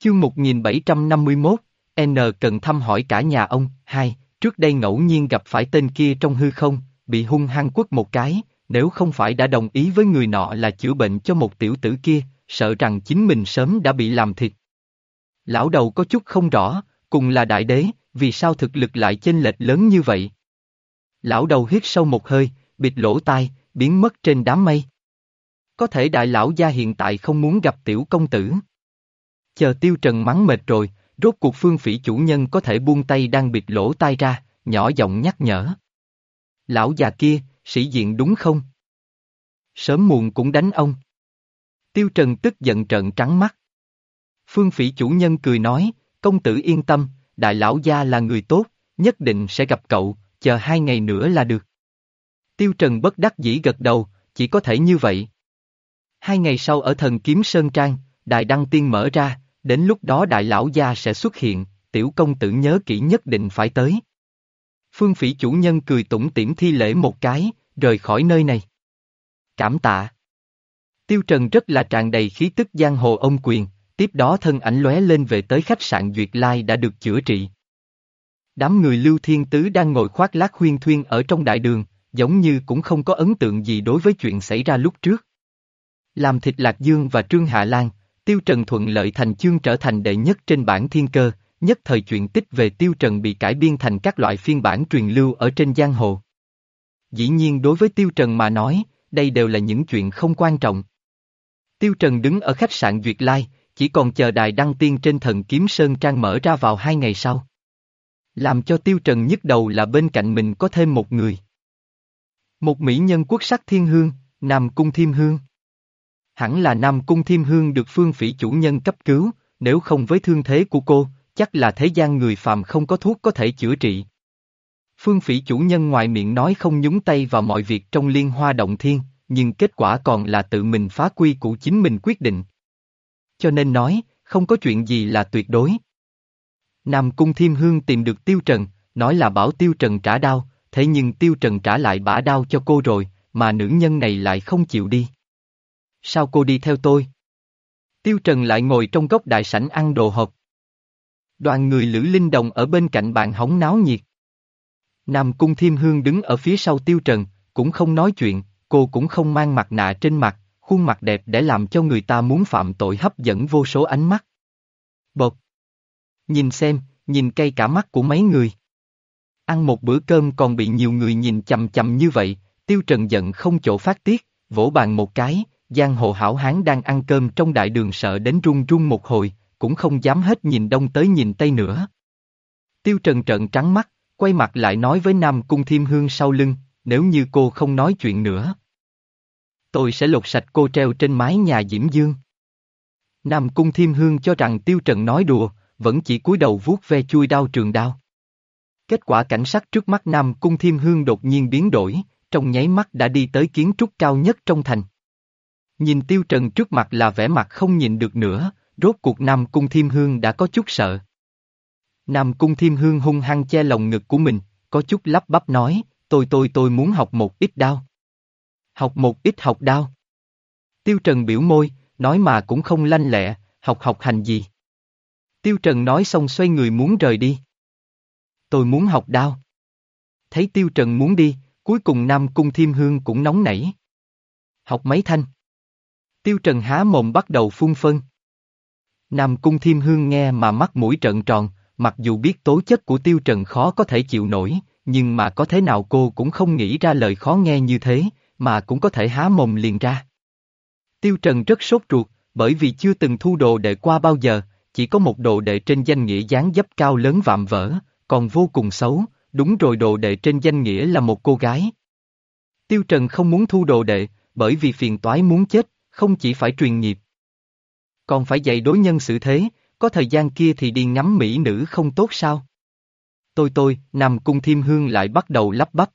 Chương 1751, N cần thăm hỏi cả nhà ông, hai, trước đây ngẫu nhiên gặp phải tên kia trong hư không, bị hung hăng quất một cái, nếu không phải đã đồng ý với người nọ là chữa bệnh cho một tiểu tử kia, sợ rằng chính mình sớm đã bị làm thịt. Lão đầu có chút không rõ, cùng là đại đế, vì sao thực lực lại chênh lệch lớn như vậy? Lão đầu hít sâu một hơi, bịt lỗ tai, biến mất trên đám mây. Có thể đại lão gia hiện tại không muốn gặp tiểu công tử. Chờ tiêu trần mắng mệt rồi, rốt cuộc phương phỉ chủ nhân có thể buông tay đang bịt lỗ tai ra, nhỏ giọng nhắc nhở. Lão già kia, sĩ diện đúng không? Sớm muộn cũng đánh ông. Tiêu Trần tức giận trợn trắng mắt. Phương phỉ chủ nhân cười nói, công tử yên tâm, đại lão gia là người tốt, nhất định sẽ gặp cậu, chờ hai ngày nữa là được. Tiêu Trần bất đắc dĩ gật đầu, chỉ có thể như vậy. Hai ngày sau ở thần kiếm Sơn Trang, đại đăng tiên mở ra, đến lúc đó đại lão gia sẽ xuất hiện, tiểu công tử nhớ kỹ nhất định phải tới. Phương phỉ chủ nhân cười tủm tỉm thi lễ một cái, rời khỏi nơi này. Cảm tạ. Tiêu Trần rất là tràn đầy khí tức giang hồ ông quyền, tiếp đó thân ảnh lóe lên về tới khách sạn Duyệt Lai đã được chữa trị. Đám người Lưu Thiên Tứ đang ngồi khoác lác huyên thuyên ở trong đại đường, giống như cũng không có ấn tượng gì đối với chuyện xảy ra lúc trước. Làm thịt Lạc Dương và Trương Hạ Lan, Tiêu Trần thuận lợi thành chương trở thành đệ nhất trên bản thiên cơ, nhất thời chuyện tích về Tiêu Trần bị cải biên thành các loại phiên bản truyền lưu ở trên giang hồ. Dĩ nhiên đối với Tiêu Trần mà nói, đây đều là những chuyện không quan trọng. Tiêu Trần đứng ở khách sạn Duyệt Lai, chỉ còn chờ đài đăng tiên trên thần kiếm Sơn Trang mở ra vào hai ngày sau. Làm cho Tiêu Trần nhức đầu là bên cạnh mình có thêm một người. Một mỹ nhân quốc sắc thiên hương, Nam Cung Thiêm Hương. Hẳn là Nam Cung Thiêm Hương được phương phỉ chủ nhân cấp cứu, nếu không với thương thế của cô, chắc là thế gian người phàm không có thuốc có thể chữa trị. Phương phỉ chủ nhân ngoài miệng nói không nhúng tay vào mọi việc trong liên hoa động thiên, nhưng kết quả còn là tự mình phá quy của chính mình quyết định. Cho nên nói, không có chuyện gì là tuyệt đối. Nam Cung Thiêm Hương tìm được Tiêu Trần, nói là bảo Tiêu Trần trả đau, thế nhưng Tiêu Trần trả lại bả đau cho cô rồi, mà nữ nhân này lại không chịu đi. Sao cô đi theo tôi? Tiêu Trần lại ngồi trong góc đại sảnh ăn đồ hộp. Đoàn người Lữ Linh Đồng ở bên cạnh bạn hóng náo nhiệt. Nam Cung Thiêm Hương đứng ở phía sau Tiêu Trần, cũng không nói chuyện, cô cũng không mang mặt nạ trên mặt, khuôn mặt đẹp để làm cho người ta muốn phạm tội hấp dẫn vô số ánh mắt. Bột! Nhìn xem, nhìn cây cả mắt của mấy người. Ăn một bữa cơm còn bị nhiều người nhìn chầm chầm như vậy, Tiêu Trần giận không chỗ phát tiết, vỗ bàn một cái, giang hồ hảo hán đang ăn cơm trong đại đường sợ đến run run một hồi, cũng không dám hết nhìn đông tới nhìn tây nữa. Tiêu Trần trợn trắng mắt, quay mặt lại nói với Nam Cung Thiêm Hương sau lưng, nếu như cô không nói chuyện nữa. Tôi sẽ lột sạch cô treo trên mái nhà Diễm Dương. Nam Cung Thiêm Hương cho rằng Tiêu Trần nói đùa, vẫn chỉ cúi đầu vuốt ve chui đao trường đao. Kết quả cảnh sắc trước mắt Nam Cung Thiêm Hương đột nhiên biến đổi, trong nháy mắt đã đi tới kiến trúc cao nhất trong thành. Nhìn Tiêu Trần trước mặt là vẻ mặt không nhìn được nữa, rốt cuộc Nam Cung Thiêm Hương đã có chút sợ. Nam Cung Thiêm Hương hung hăng che lồng ngực của mình, có chút lắp bắp nói, tôi tôi tôi muốn học một ít đao. Học một ít học đao. Tiêu Trần biểu môi, nói mà cũng không lanh lẹ, học học hành gì. Tiêu Trần nói xong xoay người muốn rời đi. Tôi muốn học đao. Thấy Tiêu Trần muốn đi, cuối cùng Nam Cung Thiêm Hương cũng nóng nảy. Học mấy thanh. Tiêu Trần há mồm bắt đầu phun phân. Nam Cung Thiêm Hương nghe mà mắt mũi trợn tròn, mặc dù biết tố chất của Tiêu Trần khó có thể chịu nổi, nhưng mà có thế nào cô cũng không nghĩ ra lời khó nghe như thế, mà cũng có thể há mồm liền ra. Tiêu Trần rất sốt ruột, bởi vì chưa từng thu đồ đệ qua bao giờ, chỉ có một đồ đệ trên danh nghĩa dáng dấp cao lớn vạm vỡ, còn vô cùng xấu, đúng rồi đồ đệ trên danh nghĩa là một cô gái. Tiêu Trần không muốn thu đồ đệ, bởi vì phiền toái muốn chết, không chỉ phải truyền nghiệp. Còn phải dạy đối nhân xử thế, có thời gian kia thì đi ngắm mỹ nữ không tốt sao? Tôi tôi, nằm cung thiêm hương lại bắt đầu lắp bắp.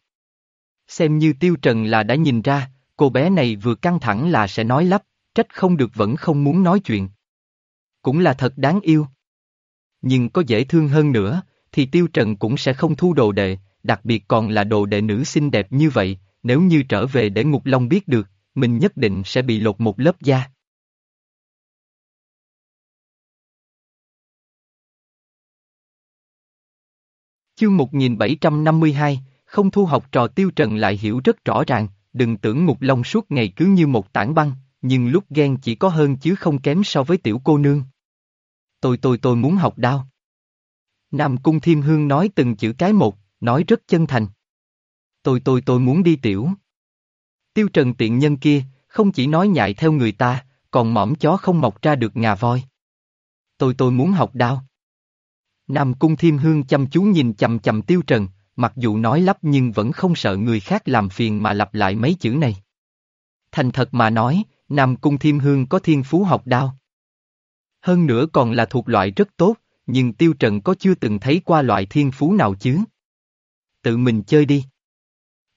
Xem như tiêu trần là đã nhìn ra, cô bé này vừa căng thẳng là sẽ nói lắp, trách không được vẫn không muốn nói chuyện. Cũng là thật đáng yêu. Nhưng có dễ thương hơn nữa, thì tiêu trần cũng sẽ không thu đồ đệ, đặc biệt còn là đồ đệ nữ xinh đẹp như vậy, nếu như trở về để Ngục Long biết được, mình nhất định sẽ bị lột một lớp da. Chương 1752, không thu học trò tiêu trần lại hiểu rất rõ ràng, đừng tưởng ngục long suốt ngày cứ như một tảng băng, nhưng lúc ghen chỉ có hơn chứ không kém so với tiểu cô nương. Tôi tôi tôi muốn học đao. Nam Cung Thiêm Hương nói từng chữ cái một, nói rất chân thành. Tôi tôi tôi muốn đi tiểu. Tiêu trần tiện nhân kia, không chỉ nói nhại theo người ta, còn mõm chó không mọc ra được ngà voi. Tôi tôi muốn học đao. Nam Cung Thiêm Hương chăm chú nhìn chầm chầm Tiêu Trần, mặc dù nói lắp nhưng vẫn không sợ người khác làm phiền mà lặp lại mấy chữ này. Thành thật mà nói, Nam Cung Thiêm Hương có thiên phú học đao. Hơn nữa còn là thuộc loại rất tốt, nhưng Tiêu Trần có chưa từng thấy qua loại thiên phú nào chứ? Tự mình chơi đi.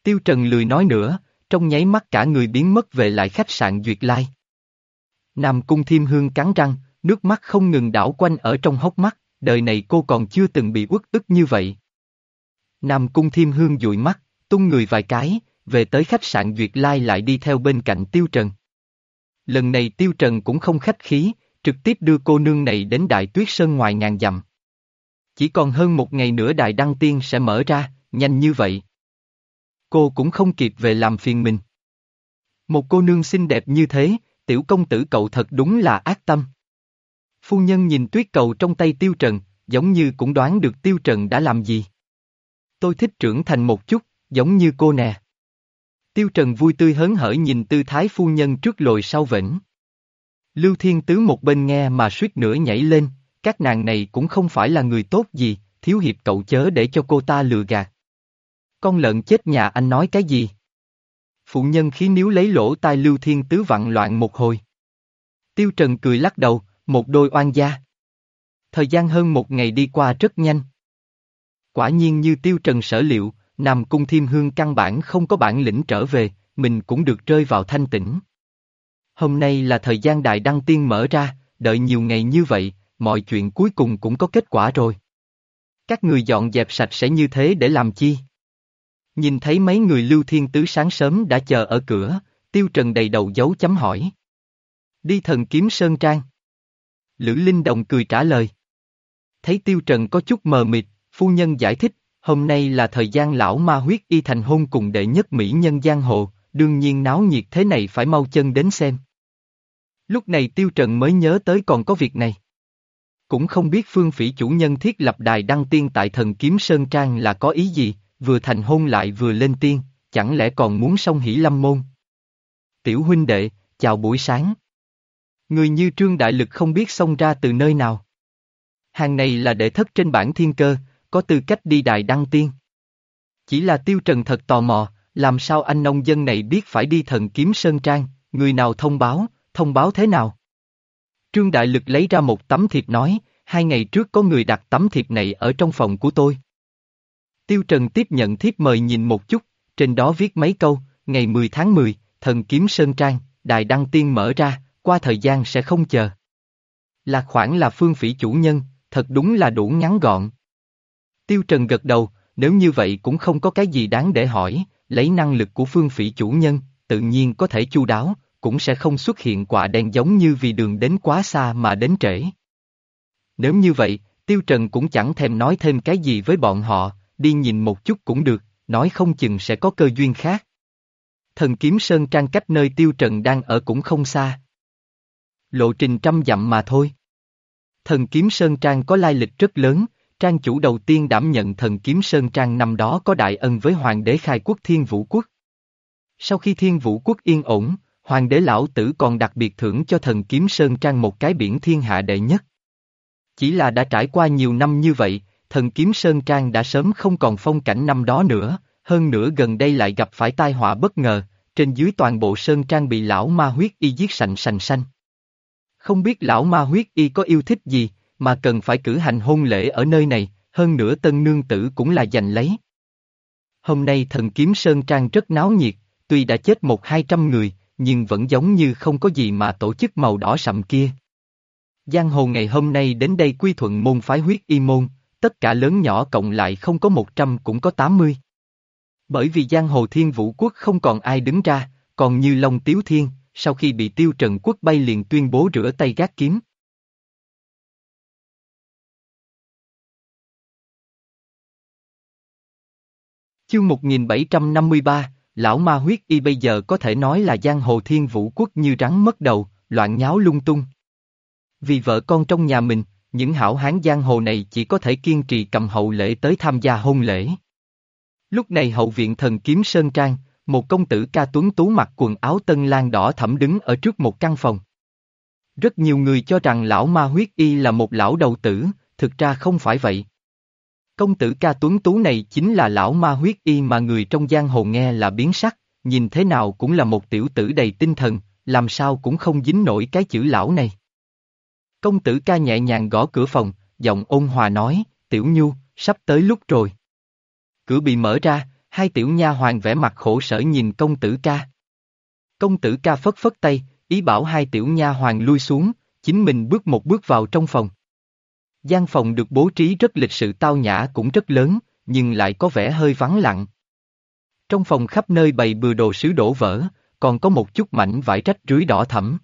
Tiêu Trần lười nói nữa, trong nháy mắt cả người biến mất về lại khách sạn Duyệt Lai. Nam Cung Thiêm Hương cắn răng, nước mắt không ngừng đảo quanh ở trong hốc mắt, đời này cô còn chưa từng bị uất ức như vậy. Nam Cung Thiêm Hương dụi mắt, tung người vài cái, về tới khách sạn Duyệt Lai lại đi theo bên cạnh Tiêu Trần. Lần này Tiêu Trần cũng không khách khí, trực tiếp đưa cô nương này đến Đại Tuyết Sơn ngoài ngàn dặm. Chỉ còn hơn một ngày nữa Đại Đăng Tiên sẽ mở ra, nhanh như vậy. Cô cũng không kịp về làm phiền mình. Một cô nương xinh đẹp như thế, tiểu công tử cậu thật đúng là ác tâm. Phu nhân nhìn tuyết cầu trong tay Tiêu Trần, giống như cũng đoán được Tiêu Trần đã làm gì. Tôi thích trưởng thành một chút, giống như cô nè. Tiêu Trần vui tươi hớn hở nhìn tư thái phu nhân trước lồi sau vĩnh. Lưu Thiên Tứ một bên nghe mà suýt nữa nhảy lên, các nàng này cũng không phải là người tốt gì, thiếu hiệp cậu chớ để cho cô ta lừa gạt. Con lợn chết nhà anh nói cái gì? Phụ nhân khí níu lấy lỗ tai Lưu Thiên Tứ vặn loạn một hồi. Tiêu Trần cười lắc đầu, một đôi oan gia. Thời gian hơn một ngày đi qua rất nhanh. Quả nhiên như Tiêu Trần sở liệu, Nam Cung Thiêm Hương căn bản không có bản lĩnh trở về, mình cũng được rơi vào thanh tĩnh. Hôm nay là thời gian đại đăng tiên mở ra, đợi nhiều ngày như vậy, mọi chuyện cuối cùng cũng có kết quả rồi. Các người dọn dẹp sạch sẽ như thế để làm chi? Nhìn thấy mấy người lưu thiên tứ sáng sớm đã chờ ở cửa, tiêu trần đầy đầu dấu chấm hỏi. Đi thần kiếm sơn trang. Lữ Linh Đồng cười trả lời. Thấy tiêu trần có chút mờ mịt, phu nhân giải thích, hôm nay là thời gian lão ma huyết y thành hôn cùng đệ nhất mỹ nhân giang hồ, đương nhiên náo nhiệt thế này phải mau chân đến xem. Lúc này tiêu trần mới nhớ tới còn có việc này. Cũng không biết phương phỉ chủ nhân thiết lập đài đăng tiên tại thần kiếm Sơn Trang là có ý gì, vừa thành hôn lại vừa lên tiên, chẳng lẽ còn muốn song hỷ lâm môn. Tiểu huynh đệ, chào buổi sáng. Người như Trương Đại Lực không biết xông ra từ nơi nào. Hàng này là đệ thất trên bản thiên cơ, có tư cách đi đài đăng tiên. Chỉ là tiêu trần thật tò mò, làm sao anh nông dân này biết phải đi thần kiếm Sơn Trang, người nào thông báo, thông báo thế nào? Trương Đại Lực lấy ra một tấm thiệp nói, hai ngày trước có người đặt tấm thiệp này ở trong phòng của tôi. Tiêu Trần tiếp nhận thiếp mời nhìn một chút, trên đó viết mấy câu, ngày 10 tháng 10, thần kiếm Sơn Trang, đài đăng tiên mở ra, qua thời gian sẽ không chờ. Là khoản là phương phỉ chủ nhân, thật đúng là đủ ngắn gọn. Tiêu Trần gật đầu, nếu như vậy cũng không có cái gì đáng để hỏi, lấy năng lực của phương phỉ chủ nhân, tự nhiên có thể chu đáo, cũng sẽ không xuất hiện quả đen giống như vì đường đến quá xa mà đến trễ. Nếu như vậy, Tiêu Trần cũng chẳng thèm nói thêm cái gì với bọn họ, đi nhìn một chút cũng được, nói không chừng sẽ có cơ duyên khác. Thần kiếm sơn trang cách nơi Tiêu Trần đang ở cũng không xa. Lộ trình trăm dặm mà thôi. Thần kiếm sơn trang có lai lịch rất lớn, trang chủ đầu tiên đảm nhận thần kiếm sơn trang năm đó có đại ân với hoàng đế khai quốc thiên vũ quốc. Sau khi thiên vũ quốc yên ổn, Hoàng đế lão tử còn đặc biệt thưởng cho thần kiếm Sơn Trang một cái biển thiên hạ đệ nhất. Chỉ là đã trải qua nhiều năm như vậy, thần kiếm Sơn Trang đã sớm không còn phong cảnh năm đó nữa, hơn nữa gần đây lại gặp phải tai họa bất ngờ, trên dưới toàn bộ Sơn Trang bị lão ma huyết y giết sành sành xanh. Không biết lão ma huyết y có yêu thích gì, mà cần phải cử hành hôn lễ ở nơi này, hơn nữa tân nương tử cũng là giành lấy. Hôm nay thần kiếm Sơn Trang rất náo nhiệt, tuy đã chết một hai trăm người, nhưng vẫn giống như không có gì mà tổ chức màu đỏ sậm kia. Giang hồ ngày hôm nay đến đây quy thuận môn phái huyết y môn, tất cả lớn nhỏ cộng lại không có 100 cũng có 80. Bởi vì giang hồ thiên vũ quốc không còn ai đứng ra, còn như Long Tiếu Thiên, sau khi bị tiêu trần quốc bay liền tuyên bố rửa tay gác kiếm, Chương 1753, lão ma huyết y bây giờ có thể nói là giang hồ thiên vũ quốc như rắn mất đầu, loạn nháo lung tung. Vì vợ con trong nhà mình, những hảo hán giang hồ này chỉ có thể kiên trì cầm hậu lễ tới tham gia hôn lễ. Lúc này hậu viện thần kiếm Sơn Trang, một công tử ca tuấn tú mặc quần áo tân lan đỏ thẫm đứng ở trước một căn phòng. Rất nhiều người cho rằng lão ma huyết y là một lão đầu tử, thực ra không phải vậy. Công tử ca tuấn tú này chính là lão ma huyết y mà người trong giang hồ nghe là biến sắc, nhìn thế nào cũng là một tiểu tử đầy tinh thần, làm sao cũng không dính nổi cái chữ lão này. Công tử ca nhẹ nhàng gõ cửa phòng, giọng ôn hòa nói, tiểu nhu, sắp tới lúc rồi. Cửa bị mở ra, hai tiểu nha hoàng vẻ mặt khổ sở nhìn công tử ca. Công tử ca phất phất tay, ý bảo hai tiểu nha hoàng lui xuống, chính mình bước một bước vào trong phòng. gian phòng được bố trí rất lịch sự tao nhã cũng rất lớn, nhưng lại có vẻ hơi vắng lặng. Trong phòng khắp nơi bày bừa đồ sứ đổ vỡ, còn có một chút mảnh vải rách rưới đỏ thẫm.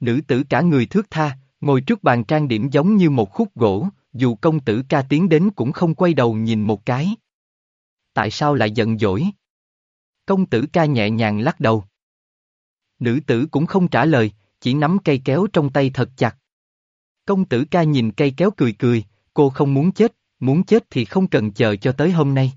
Nữ tử cả người thước tha, ngồi trước bàn trang điểm giống như một khúc gỗ, dù công tử ca tiến đến cũng không quay đầu nhìn một cái. Tại sao lại giận dỗi? Công tử ca nhẹ nhàng lắc đầu. Nữ tử cũng không trả lời, chỉ nắm cây kéo trong tay thật chặt. Công tử ca nhìn cây kéo cười cười, cô không muốn chết, muốn chết thì không cần chờ cho tới hôm nay.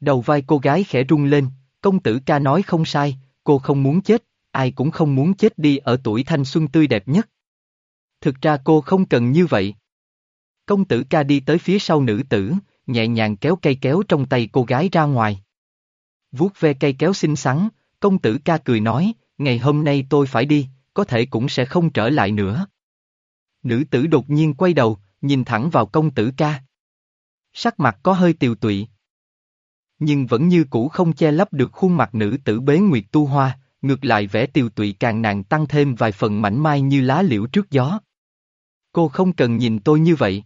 Đầu vai cô gái khẽ rung lên, công tử ca nói không sai, cô không muốn chết, ai cũng không muốn chết đi ở tuổi thanh xuân tươi đẹp nhất. Thực ra cô không cần như vậy. Công tử ca đi tới phía sau nữ tử, nhẹ nhàng kéo cây kéo trong tay cô gái ra ngoài. Vuốt ve cây kéo xinh xắn, công tử ca cười nói, ngày hôm nay tôi phải đi, có thể cũng sẽ không trở lại nữa. Nữ tử đột nhiên quay đầu, nhìn thẳng vào công tử ca. Sắc mặt có hơi tiều tụy. Nhưng vẫn như cũ không che lấp được khuôn mặt nữ tử bế nguyệt tu hoa, ngược lại vẻ tiều tụy càng nàng tăng thêm vài phần mảnh mai như lá liễu trước gió. Cô không cần nhìn tôi như vậy.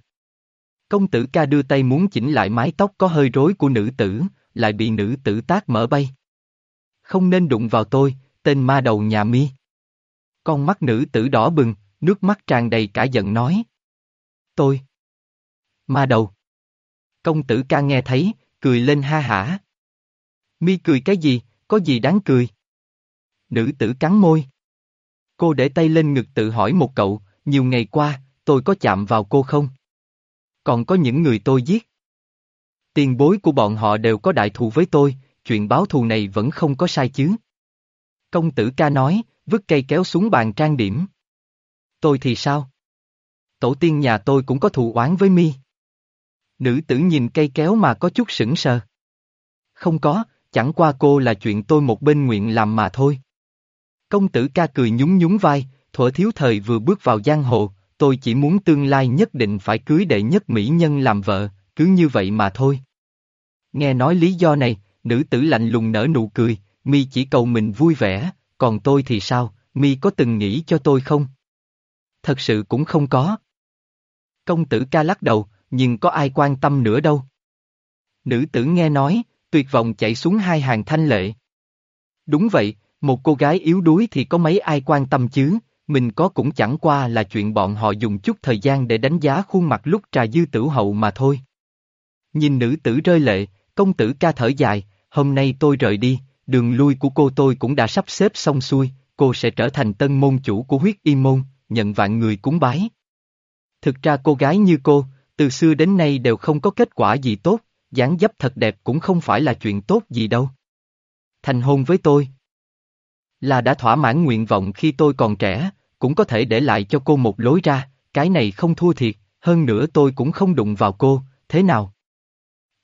Công tử ca đưa tay muốn chỉnh lại mái tóc có hơi rối của nữ tử, lại bị nữ tử tác mở bay. Không nên đụng vào tôi, tên ma đầu nhà mi. Con mắt nữ tử đỏ bừng, nước mắt tràn đầy cả giận nói. Tôi. Ma đầu. Công tử ca nghe thấy, cười lên ha hả. Mi cười cái gì, có gì đáng cười? Nữ tử cắn môi. Cô để tay lên ngực tự hỏi một cậu, nhiều ngày qua, tôi có chạm vào cô không? Còn có những người tôi giết. Tiền bối của bọn họ đều có đại thù với tôi, chuyện báo thù này vẫn không có sai chứ. Công tử ca nói, vứt cây kéo xuống bàn trang điểm. Tôi thì sao? Tổ tiên nhà tôi cũng có thù oán với mi. Nữ tử nhìn cây kéo mà có chút sững sờ. Không có, chẳng qua cô là chuyện tôi một bên nguyện làm mà thôi. Công tử ca cười nhún nhún vai, thuở thiếu thời vừa bước vào giang hồ, tôi chỉ muốn tương lai nhất định phải cưới đệ nhất mỹ nhân làm vợ, cứ như vậy mà thôi. Nghe nói lý do này, nữ tử lạnh lùng nở nụ cười, mi chỉ cầu mình vui vẻ, còn tôi thì sao, mi có từng nghĩ cho tôi không? Thật sự cũng không có. Công tử ca lắc đầu, nhưng có ai quan tâm nữa đâu. Nữ tử nghe nói, tuyệt vọng chạy xuống hai hàng thanh lệ. Đúng vậy, một cô gái yếu đuối thì có mấy ai quan tâm chứ, mình có cũng chẳng qua là chuyện bọn họ dùng chút thời gian để đánh giá khuôn mặt lúc trà dư tử hậu mà thôi. Nhìn nữ tử rơi lệ, công tử ca thở dài, hôm nay tôi rời đi, đường lui của cô tôi cũng đã sắp xếp xong xuôi, cô sẽ trở thành tân môn chủ của huyết y môn, nhận vạn người cúng bái. Thực ra cô gái như cô, từ xưa đến nay đều không có kết quả gì tốt, dáng dấp thật đẹp cũng không phải là chuyện tốt gì đâu. Thành hôn với tôi. Là đã thỏa mãn nguyện vọng khi tôi còn trẻ, cũng có thể để lại cho cô một lối ra, cái này không thua thiệt, hơn nữa tôi cũng không đụng vào cô, thế nào?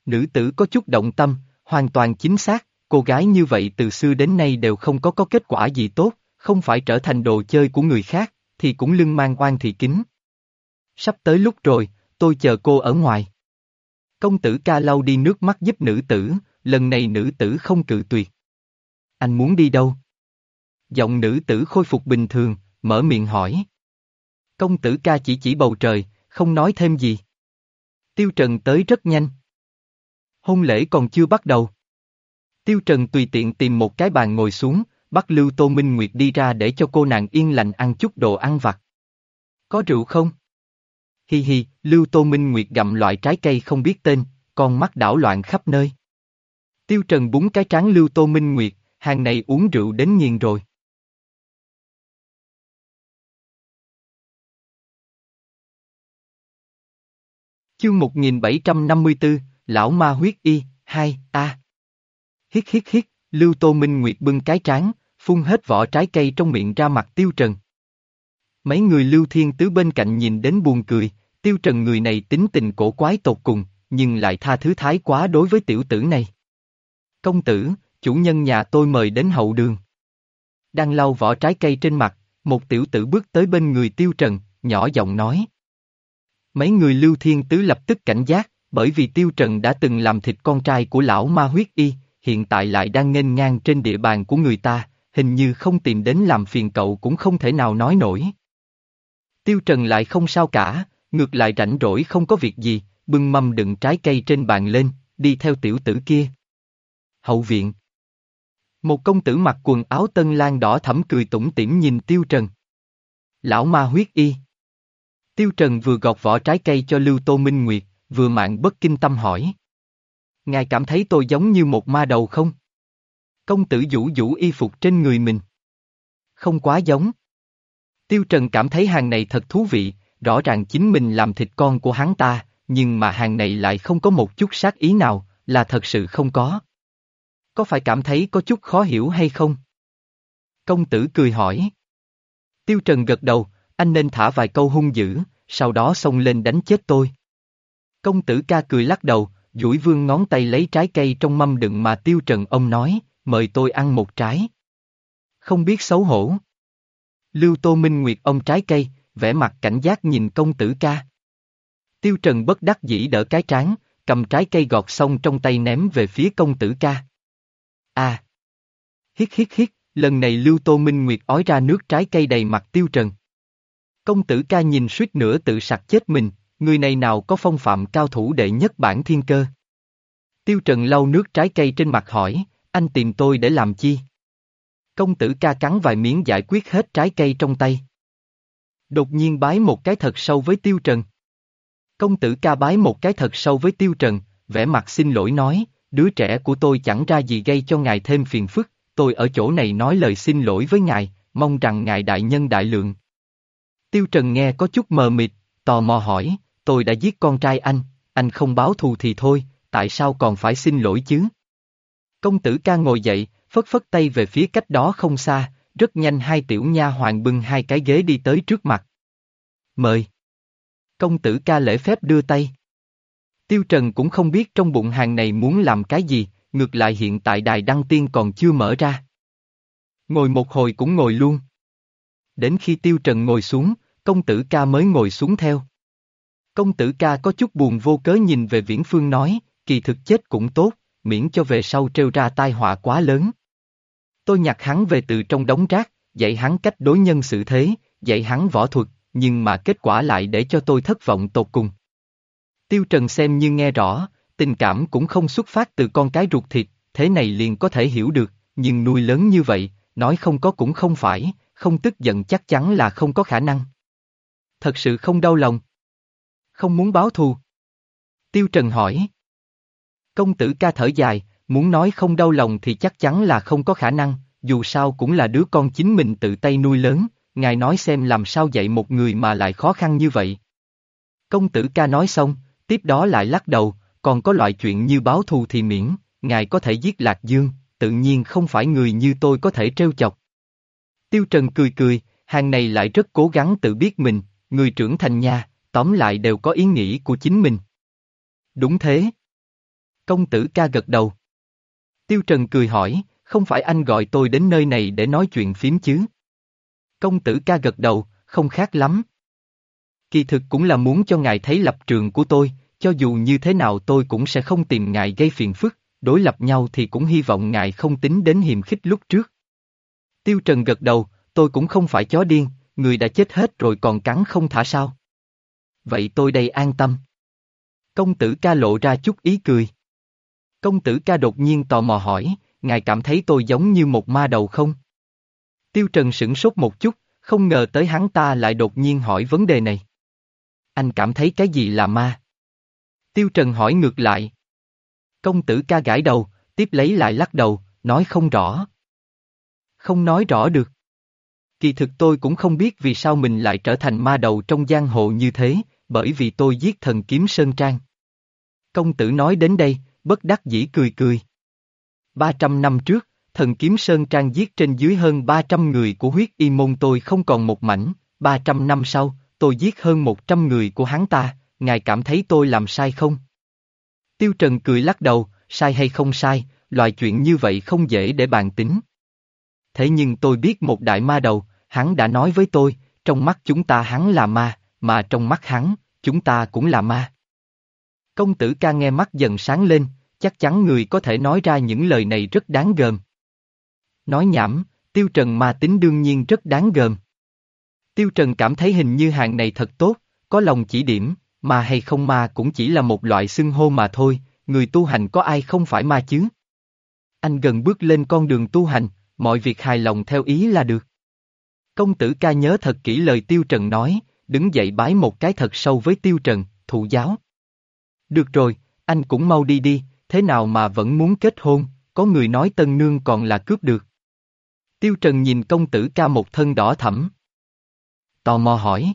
Nữ tử có chút động tâm, hoàn toàn chính xác, cô gái như vậy từ xưa đến nay đều không có có kết quả gì tốt, không phải trở thành đồ chơi của người khác, thì cũng lưng mang oan thị kính. Sắp tới lúc rồi, tôi chờ cô ở ngoài. Công tử ca lau đi nước mắt giúp nữ tử, lần này nữ tử không cự tuyệt. Anh muốn đi đâu? Giọng nữ tử khôi phục bình thường, mở miệng hỏi. Công tử ca chỉ chỉ bầu trời, không nói thêm gì. Tiêu Trần tới rất nhanh. Hôn lễ còn chưa bắt đầu. Tiêu Trần tùy tiện tìm một cái bàn ngồi xuống, bắt Lưu Tô Minh Nguyệt đi ra để cho cô nàng yên lành ăn chút đồ ăn vặt. Có rượu không? Hi hi, Lưu Tô Minh Nguyệt gặm loại trái cây không biết tên, con mắt đảo loạn khắp nơi. Tiêu Trần búng cái trán Lưu Tô Minh Nguyệt, hàng này uống rượu đến nghiền rồi. Chương 1754, Lão Ma Huyết Y, 2, A. Hít hít hít, Lưu Tô Minh Nguyệt bưng cái trán, phun hết vỏ trái cây trong miệng ra mặt Tiêu Trần. Mấy người Lưu Thiên Tứ bên cạnh nhìn đến buồn cười, Tiêu Trần người này tính tình cổ quái tột cùng, nhưng lại tha thứ thái quá đối với tiểu tử này. Công tử, chủ nhân nhà tôi mời đến hậu đường. Đang lau vỏ trái cây trên mặt, một tiểu tử bước tới bên người Tiêu Trần, nhỏ giọng nói. Mấy người Lưu Thiên Tứ lập tức cảnh giác, bởi vì Tiêu Trần đã từng làm thịt con trai của lão ma huyết y, hiện tại lại đang nghênh ngang trên địa bàn của người ta, hình như không tìm đến làm phiền cậu cũng không thể nào nói nổi. Tiêu Trần lại không sao cả, ngược lại rảnh rỗi không có việc gì, bưng mâm đựng trái cây trên bàn lên, đi theo tiểu tử kia. Hậu viện Một công tử mặc quần áo tân lan đỏ thẫm cười tủm tỉm nhìn Tiêu Trần. Lão ma huyết y. Tiêu Trần vừa gọt vỏ trái cây cho Lưu Tô Minh Nguyệt, vừa mạng bất kinh tâm hỏi. Ngài cảm thấy tôi giống như một ma đầu không? Công tử vũ vũ y phục trên người mình. Không quá giống. Tiêu Trần cảm thấy hàng này thật thú vị, rõ ràng chính mình làm thịt con của hắn ta, nhưng mà hàng này lại không có một chút sát ý nào, là thật sự không có. Có phải cảm thấy có chút khó hiểu hay không? Công tử cười hỏi. Tiêu Trần gật đầu, anh nên thả vài câu hung dữ, sau đó xông lên đánh chết tôi. Công tử ca cười lắc đầu, duỗi vương ngón tay lấy trái cây trong mâm đựng mà Tiêu Trần ông nói, mời tôi ăn một trái. Không biết xấu hổ. Lưu Tô Minh Nguyệt ông trái cây, vẻ mặt cảnh giác nhìn công tử ca. Tiêu Trần bất đắc dĩ đỡ cái trán, cầm trái cây gọt xong trong tay ném về phía công tử ca. À! Hít hít hít, lần này Lưu Tô Minh Nguyệt ói ra nước trái cây đầy mặt Tiêu Trần. Công tử ca nhìn suýt nữa tự sặc chết mình, người này nào có phong phạm cao thủ đệ nhất bản thiên cơ. Tiêu Trần lau nước trái cây trên mặt hỏi, anh tìm tôi để làm chi? Công tử ca cắn vài miếng giải quyết hết trái cây trong tay. Đột nhiên bái một cái thật sâu với Tiêu Trần. Công tử ca bái một cái thật sâu với Tiêu Trần, vẻ mặt xin lỗi nói, đứa trẻ của tôi chẳng ra gì gây cho ngài thêm phiền phức, tôi ở chỗ này nói lời xin lỗi với ngài, mong rằng ngài đại nhân đại lượng. Tiêu Trần nghe có chút mờ mịt, tò mò hỏi, tôi đã giết con trai anh, anh không báo thù thì thôi, tại sao còn phải xin lỗi chứ? Công tử ca ngồi dậy, phất phất tay về phía cách đó không xa, rất nhanh hai tiểu nha hoàng bưng hai cái ghế đi tới trước mặt. Mời. Công tử ca lễ phép đưa tay. Tiêu Trần cũng không biết trong bụng hàng này muốn làm cái gì, ngược lại hiện tại đài đăng tiên còn chưa mở ra. Ngồi một hồi cũng ngồi luôn. Đến khi Tiêu Trần ngồi xuống, công tử ca mới ngồi xuống theo. Công tử ca có chút buồn vô cớ nhìn về Viễn Phương nói, kỳ thực chết cũng tốt, miễn cho về sau trêu ra tai họa quá lớn. Tôi nhặt hắn về từ trong đống rác, dạy hắn cách đối nhân xử thế, dạy hắn võ thuật, nhưng mà kết quả lại để cho tôi thất vọng tột cùng. Tiêu Trần xem như nghe rõ, tình cảm cũng không xuất phát từ con cái ruột thịt, thế này liền có thể hiểu được, nhưng nuôi lớn như vậy, nói không có cũng không phải, không tức giận chắc chắn là không có khả năng. Thật sự không đau lòng. Không muốn báo thù. Tiêu Trần hỏi. Công tử ca thở dài, muốn nói không đau lòng thì chắc chắn là không có khả năng, dù sao cũng là đứa con chính mình tự tay nuôi lớn, ngài nói xem làm sao dạy một người mà lại khó khăn như vậy. Công tử ca nói xong, tiếp đó lại lắc đầu, còn có loại chuyện như báo thù thì miễn, ngài có thể giết Lạc Dương, tự nhiên không phải người như tôi có thể trêu chọc. Tiêu Trần cười cười, hàng này lại rất cố gắng tự biết mình, người trưởng thành nha, tóm lại đều có ý nghĩ của chính mình. Đúng thế. Công tử ca gật đầu. Tiêu Trần cười hỏi, không phải anh gọi tôi đến nơi này để nói chuyện phím chứ? Công tử ca gật đầu, không khác lắm. Kỳ thực cũng là muốn cho ngài thấy lập trường của tôi, cho dù như thế nào tôi cũng sẽ không tìm ngài gây phiền phức, đối lập nhau thì cũng hy vọng ngài không tính đến hiềm khích lúc trước. Tiêu Trần gật đầu, tôi cũng không phải chó điên, người đã chết hết rồi còn cắn không thả sao. Vậy tôi đây an tâm. Công tử ca lộ ra chút ý cười. Công tử ca đột nhiên tò mò hỏi, ngài cảm thấy tôi giống như một ma đầu không? Tiêu Trần sửng sốt một chút, không ngờ tới hắn ta lại đột nhiên hỏi vấn đề này. Anh cảm thấy cái gì là ma? Tiêu Trần hỏi ngược lại. Công tử ca gãi đầu, tiếp lấy lại lắc đầu, nói không rõ. Không nói rõ được. Kỳ thực tôi cũng không biết vì sao mình lại trở thành ma đầu trong giang hồ như thế, bởi vì tôi giết thần kiếm Sơn Trang. Công tử nói đến đây, bất đắc dĩ cười cười. 300 năm trước, thần kiếm Sơn Trang giết trên dưới hơn 300 người của huyết y môn tôi không còn một mảnh, 300 năm sau, tôi giết hơn 100 người của hắn ta, ngài cảm thấy tôi làm sai không? Tiêu Trần cười lắc đầu, sai hay không sai, loại chuyện như vậy không dễ để bàn tính. Thế nhưng tôi biết một đại ma đầu, hắn đã nói với tôi, trong mắt chúng ta hắn là ma, mà trong mắt hắn, chúng ta cũng là ma. Công tử ca nghe mắt dần sáng lên, chắc chắn người có thể nói ra những lời này rất đáng gờm. Nói nhảm, Tiêu Trần ma tính đương nhiên rất đáng gờm. Tiêu Trần cảm thấy hình như hàng này thật tốt, có lòng chỉ điểm, ma hay không ma cũng chỉ là một loại xưng hô mà thôi, người tu hành có ai không phải ma chứ? Anh gần bước lên con đường tu hành, mọi việc hài lòng theo ý là được. Công tử ca nhớ thật kỹ lời Tiêu Trần nói, đứng dậy bái một cái thật sâu với Tiêu Trần, thụ giáo. Được rồi, anh cũng mau đi đi, thế nào mà vẫn muốn kết hôn, có người nói tân nương còn là cướp được. Tiêu Trần nhìn công tử ca một thân đỏ thẫm. Tò mò hỏi.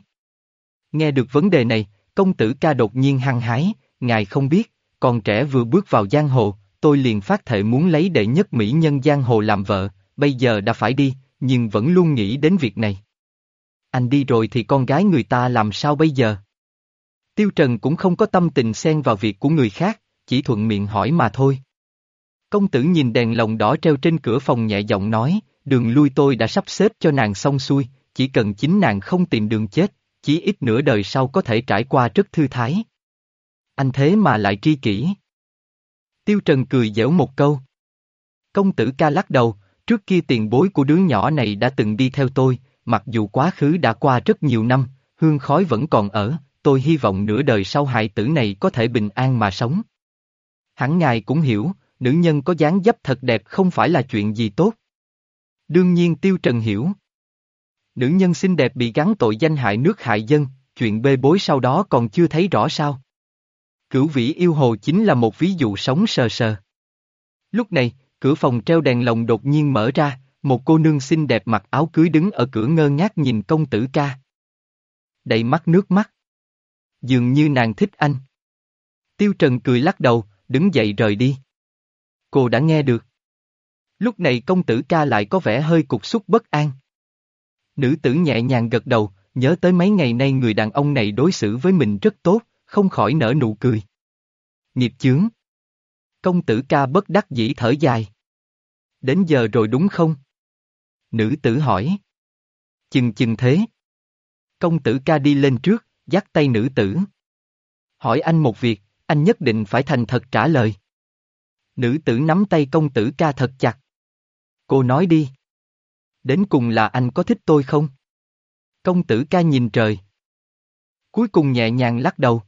Nghe được vấn đề này, công tử ca đột nhiên hăng hái, ngài không biết, còn trẻ vừa bước vào giang hồ, tôi liền phát thệ muốn lấy đệ nhất mỹ nhân giang hồ làm vợ, bây giờ đã phải đi, nhưng vẫn luôn nghĩ đến việc này. Anh đi rồi thì con gái người ta làm sao bây giờ? Tiêu Trần cũng không có tâm tình xen vào việc của người khác, chỉ thuận miệng hỏi mà thôi. Công tử nhìn đèn lồng đỏ treo trên cửa phòng nhẹ giọng nói, đường lui tôi đã sắp xếp cho nàng xong xuôi, chỉ cần chính nàng không tìm đường chết, chí ít nửa đời sau có thể trải qua rất thư thái. Anh thế mà lại tri kỷ. Tiêu Trần cười dẻo một câu. Công tử ca lắc đầu, trước kia tiền bối của đứa nhỏ này đã từng đi theo tôi, mặc dù quá khứ đã qua rất nhiều năm, hương khói vẫn còn ở, tôi hy vọng nửa đời sau hại tử này có thể bình an mà sống. Hẳn ngài cũng hiểu, nữ nhân có dáng dấp thật đẹp không phải là chuyện gì tốt. Đương nhiên Tiêu Trần hiểu. Nữ nhân xinh đẹp bị gắn tội danh hại nước hại dân, chuyện bê bối sau đó còn chưa thấy rõ sao. Cửu vĩ yêu hồ chính là một ví dụ sống sờ sờ. Lúc này, cửa phòng treo đèn lồng đột nhiên mở ra, một cô nương xinh đẹp mặc áo cưới đứng ở cửa ngơ ngác nhìn công tử ca. Đầy mắt nước mắt. Dường như nàng thích anh. Tiêu Trần cười lắc đầu, đứng dậy rời đi. Cô đã nghe được. Lúc này công tử ca lại có vẻ hơi cục xúc bất an. Nữ tử nhẹ nhàng gật đầu, nhớ tới mấy ngày nay người đàn ông này đối xử với mình rất tốt, không khỏi nở nụ cười. Nghiệp chướng. Công tử ca bất đắc dĩ thở dài. Đến giờ rồi đúng không? Nữ tử hỏi. Chừng chừng thế. Công tử ca đi lên trước, dắt tay nữ tử. Hỏi anh một việc, anh nhất định phải thành thật trả lời. Nữ tử nắm tay công tử ca thật chặt. Cô nói đi. Đến cùng là anh có thích tôi không? Công tử ca nhìn trời. Cuối cùng nhẹ nhàng lắc đầu.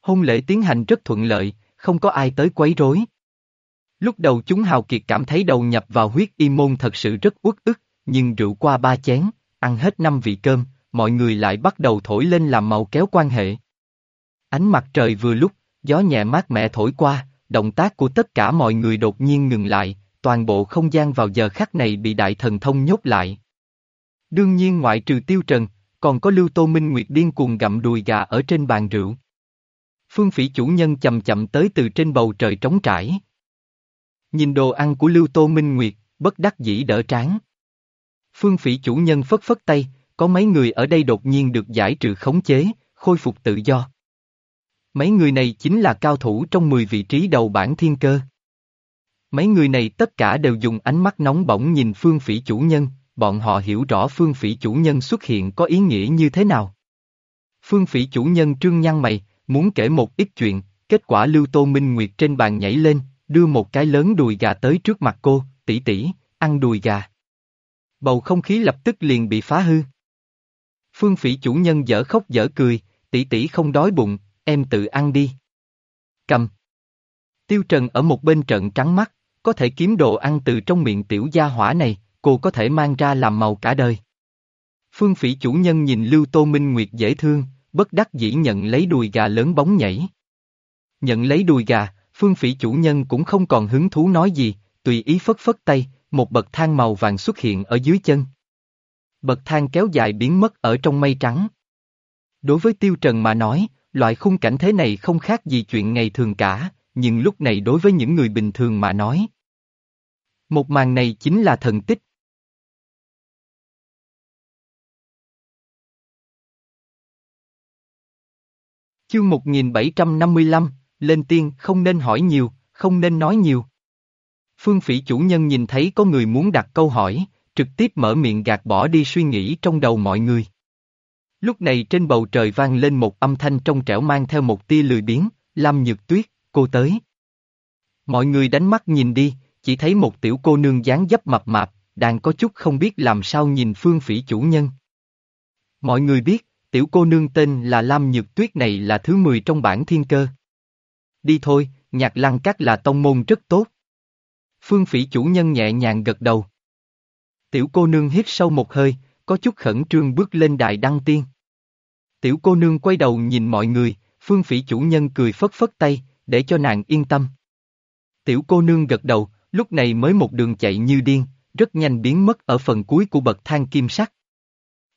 Hôn lễ tiến hành rất thuận lợi, không có ai tới quấy rối. Lúc đầu chúng hào kiệt cảm thấy đầu nhập vào huyết y môn thật sự rất uất ức, nhưng rượu qua ba chén, ăn hết năm vị cơm, mọi người lại bắt đầu thổi lên làm màu kéo quan hệ. Ánh mặt trời vừa lúc, gió nhẹ mát mẻ thổi qua, động tác của tất cả mọi người đột nhiên ngừng lại, toàn bộ không gian vào giờ khắc này bị đại thần thông nhốt lại. Đương nhiên ngoại trừ tiêu trần, còn có Lưu Tô Minh Nguyệt điên cuồng gặm đùi gà ở trên bàn rượu. Phương phỉ chủ nhân chậm chậm tới từ trên bầu trời trống trải. Nhìn đồ ăn của Lưu Tô Minh Nguyệt, bất đắc dĩ đỡ tráng. Phương phỉ chủ nhân phất phất tay, có mấy người ở đây đột nhiên được giải trừ khống chế, khôi phục tự do. Mấy người này chính là cao thủ trong 10 vị trí đầu bảng thiên cơ. Mấy người này tất cả đều dùng ánh mắt nóng bỏng nhìn phương phỉ chủ nhân, bọn họ hiểu rõ phương phỉ chủ nhân xuất hiện có ý nghĩa như thế nào. Phương phỉ chủ nhân trương nhăn mày, muốn kể một ít chuyện, kết quả Lưu Tô Minh Nguyệt trên bàn nhảy lên, đưa một cái lớn đùi gà tới trước mặt cô, tỷ tỷ, ăn đùi gà. Bầu không khí lập tức liền bị phá hư. Phương phỉ chủ nhân dở khóc dở cười, tỷ tỷ không đói bụng, em tự ăn đi. Cầm. Tiêu Trần ở một bên trận trắng mắt, có thể kiếm đồ ăn từ trong miệng tiểu gia hỏa này, cô có thể mang ra làm màu cả đời. Phương phỉ chủ nhân nhìn Lưu Tô Minh Nguyệt dễ thương, bất đắc dĩ nhận lấy đùi gà lớn bóng nhảy. Nhận lấy đùi gà, Phương phỉ chủ nhân cũng không còn hứng thú nói gì, tùy ý phất phất tay, một bậc thang màu vàng xuất hiện ở dưới chân. Bậc thang kéo dài biến mất ở trong mây trắng. Đối với Tiêu Trần mà nói, loại khung cảnh thế này không khác gì chuyện ngày thường cả, nhưng lúc này đối với những người bình thường mà nói. Một màn này chính là thần tích. Chương 1755, lên tiên không nên hỏi nhiều, không nên nói nhiều. Phương phỉ chủ nhân nhìn thấy có người muốn đặt câu hỏi, trực tiếp mở miệng gạt bỏ đi suy nghĩ trong đầu mọi người. Lúc này trên bầu trời vang lên một âm thanh trong trẻo mang theo một tia lười biếng, Lâm Nhược Tuyết, cô tới. Mọi người đánh mắt nhìn đi, chỉ thấy một tiểu cô nương dáng dấp mập mạp, đang có chút không biết làm sao nhìn phương phỉ chủ nhân. Mọi người biết, tiểu cô nương tên là Lam Nhược Tuyết này là thứ 10 trong bản thiên cơ. Đi thôi, nhạc lăng các là tông môn rất tốt. Phương phỉ chủ nhân nhẹ nhàng gật đầu. Tiểu cô nương hít sâu một hơi, có chút khẩn trương bước lên đại đăng tiên. Tiểu cô nương quay đầu nhìn mọi người, phương phỉ chủ nhân cười phất phất tay, để cho nàng yên tâm. Tiểu cô nương gật đầu, lúc này mới một đường chạy như điên, rất nhanh biến mất ở phần cuối của bậc thang kim sắc.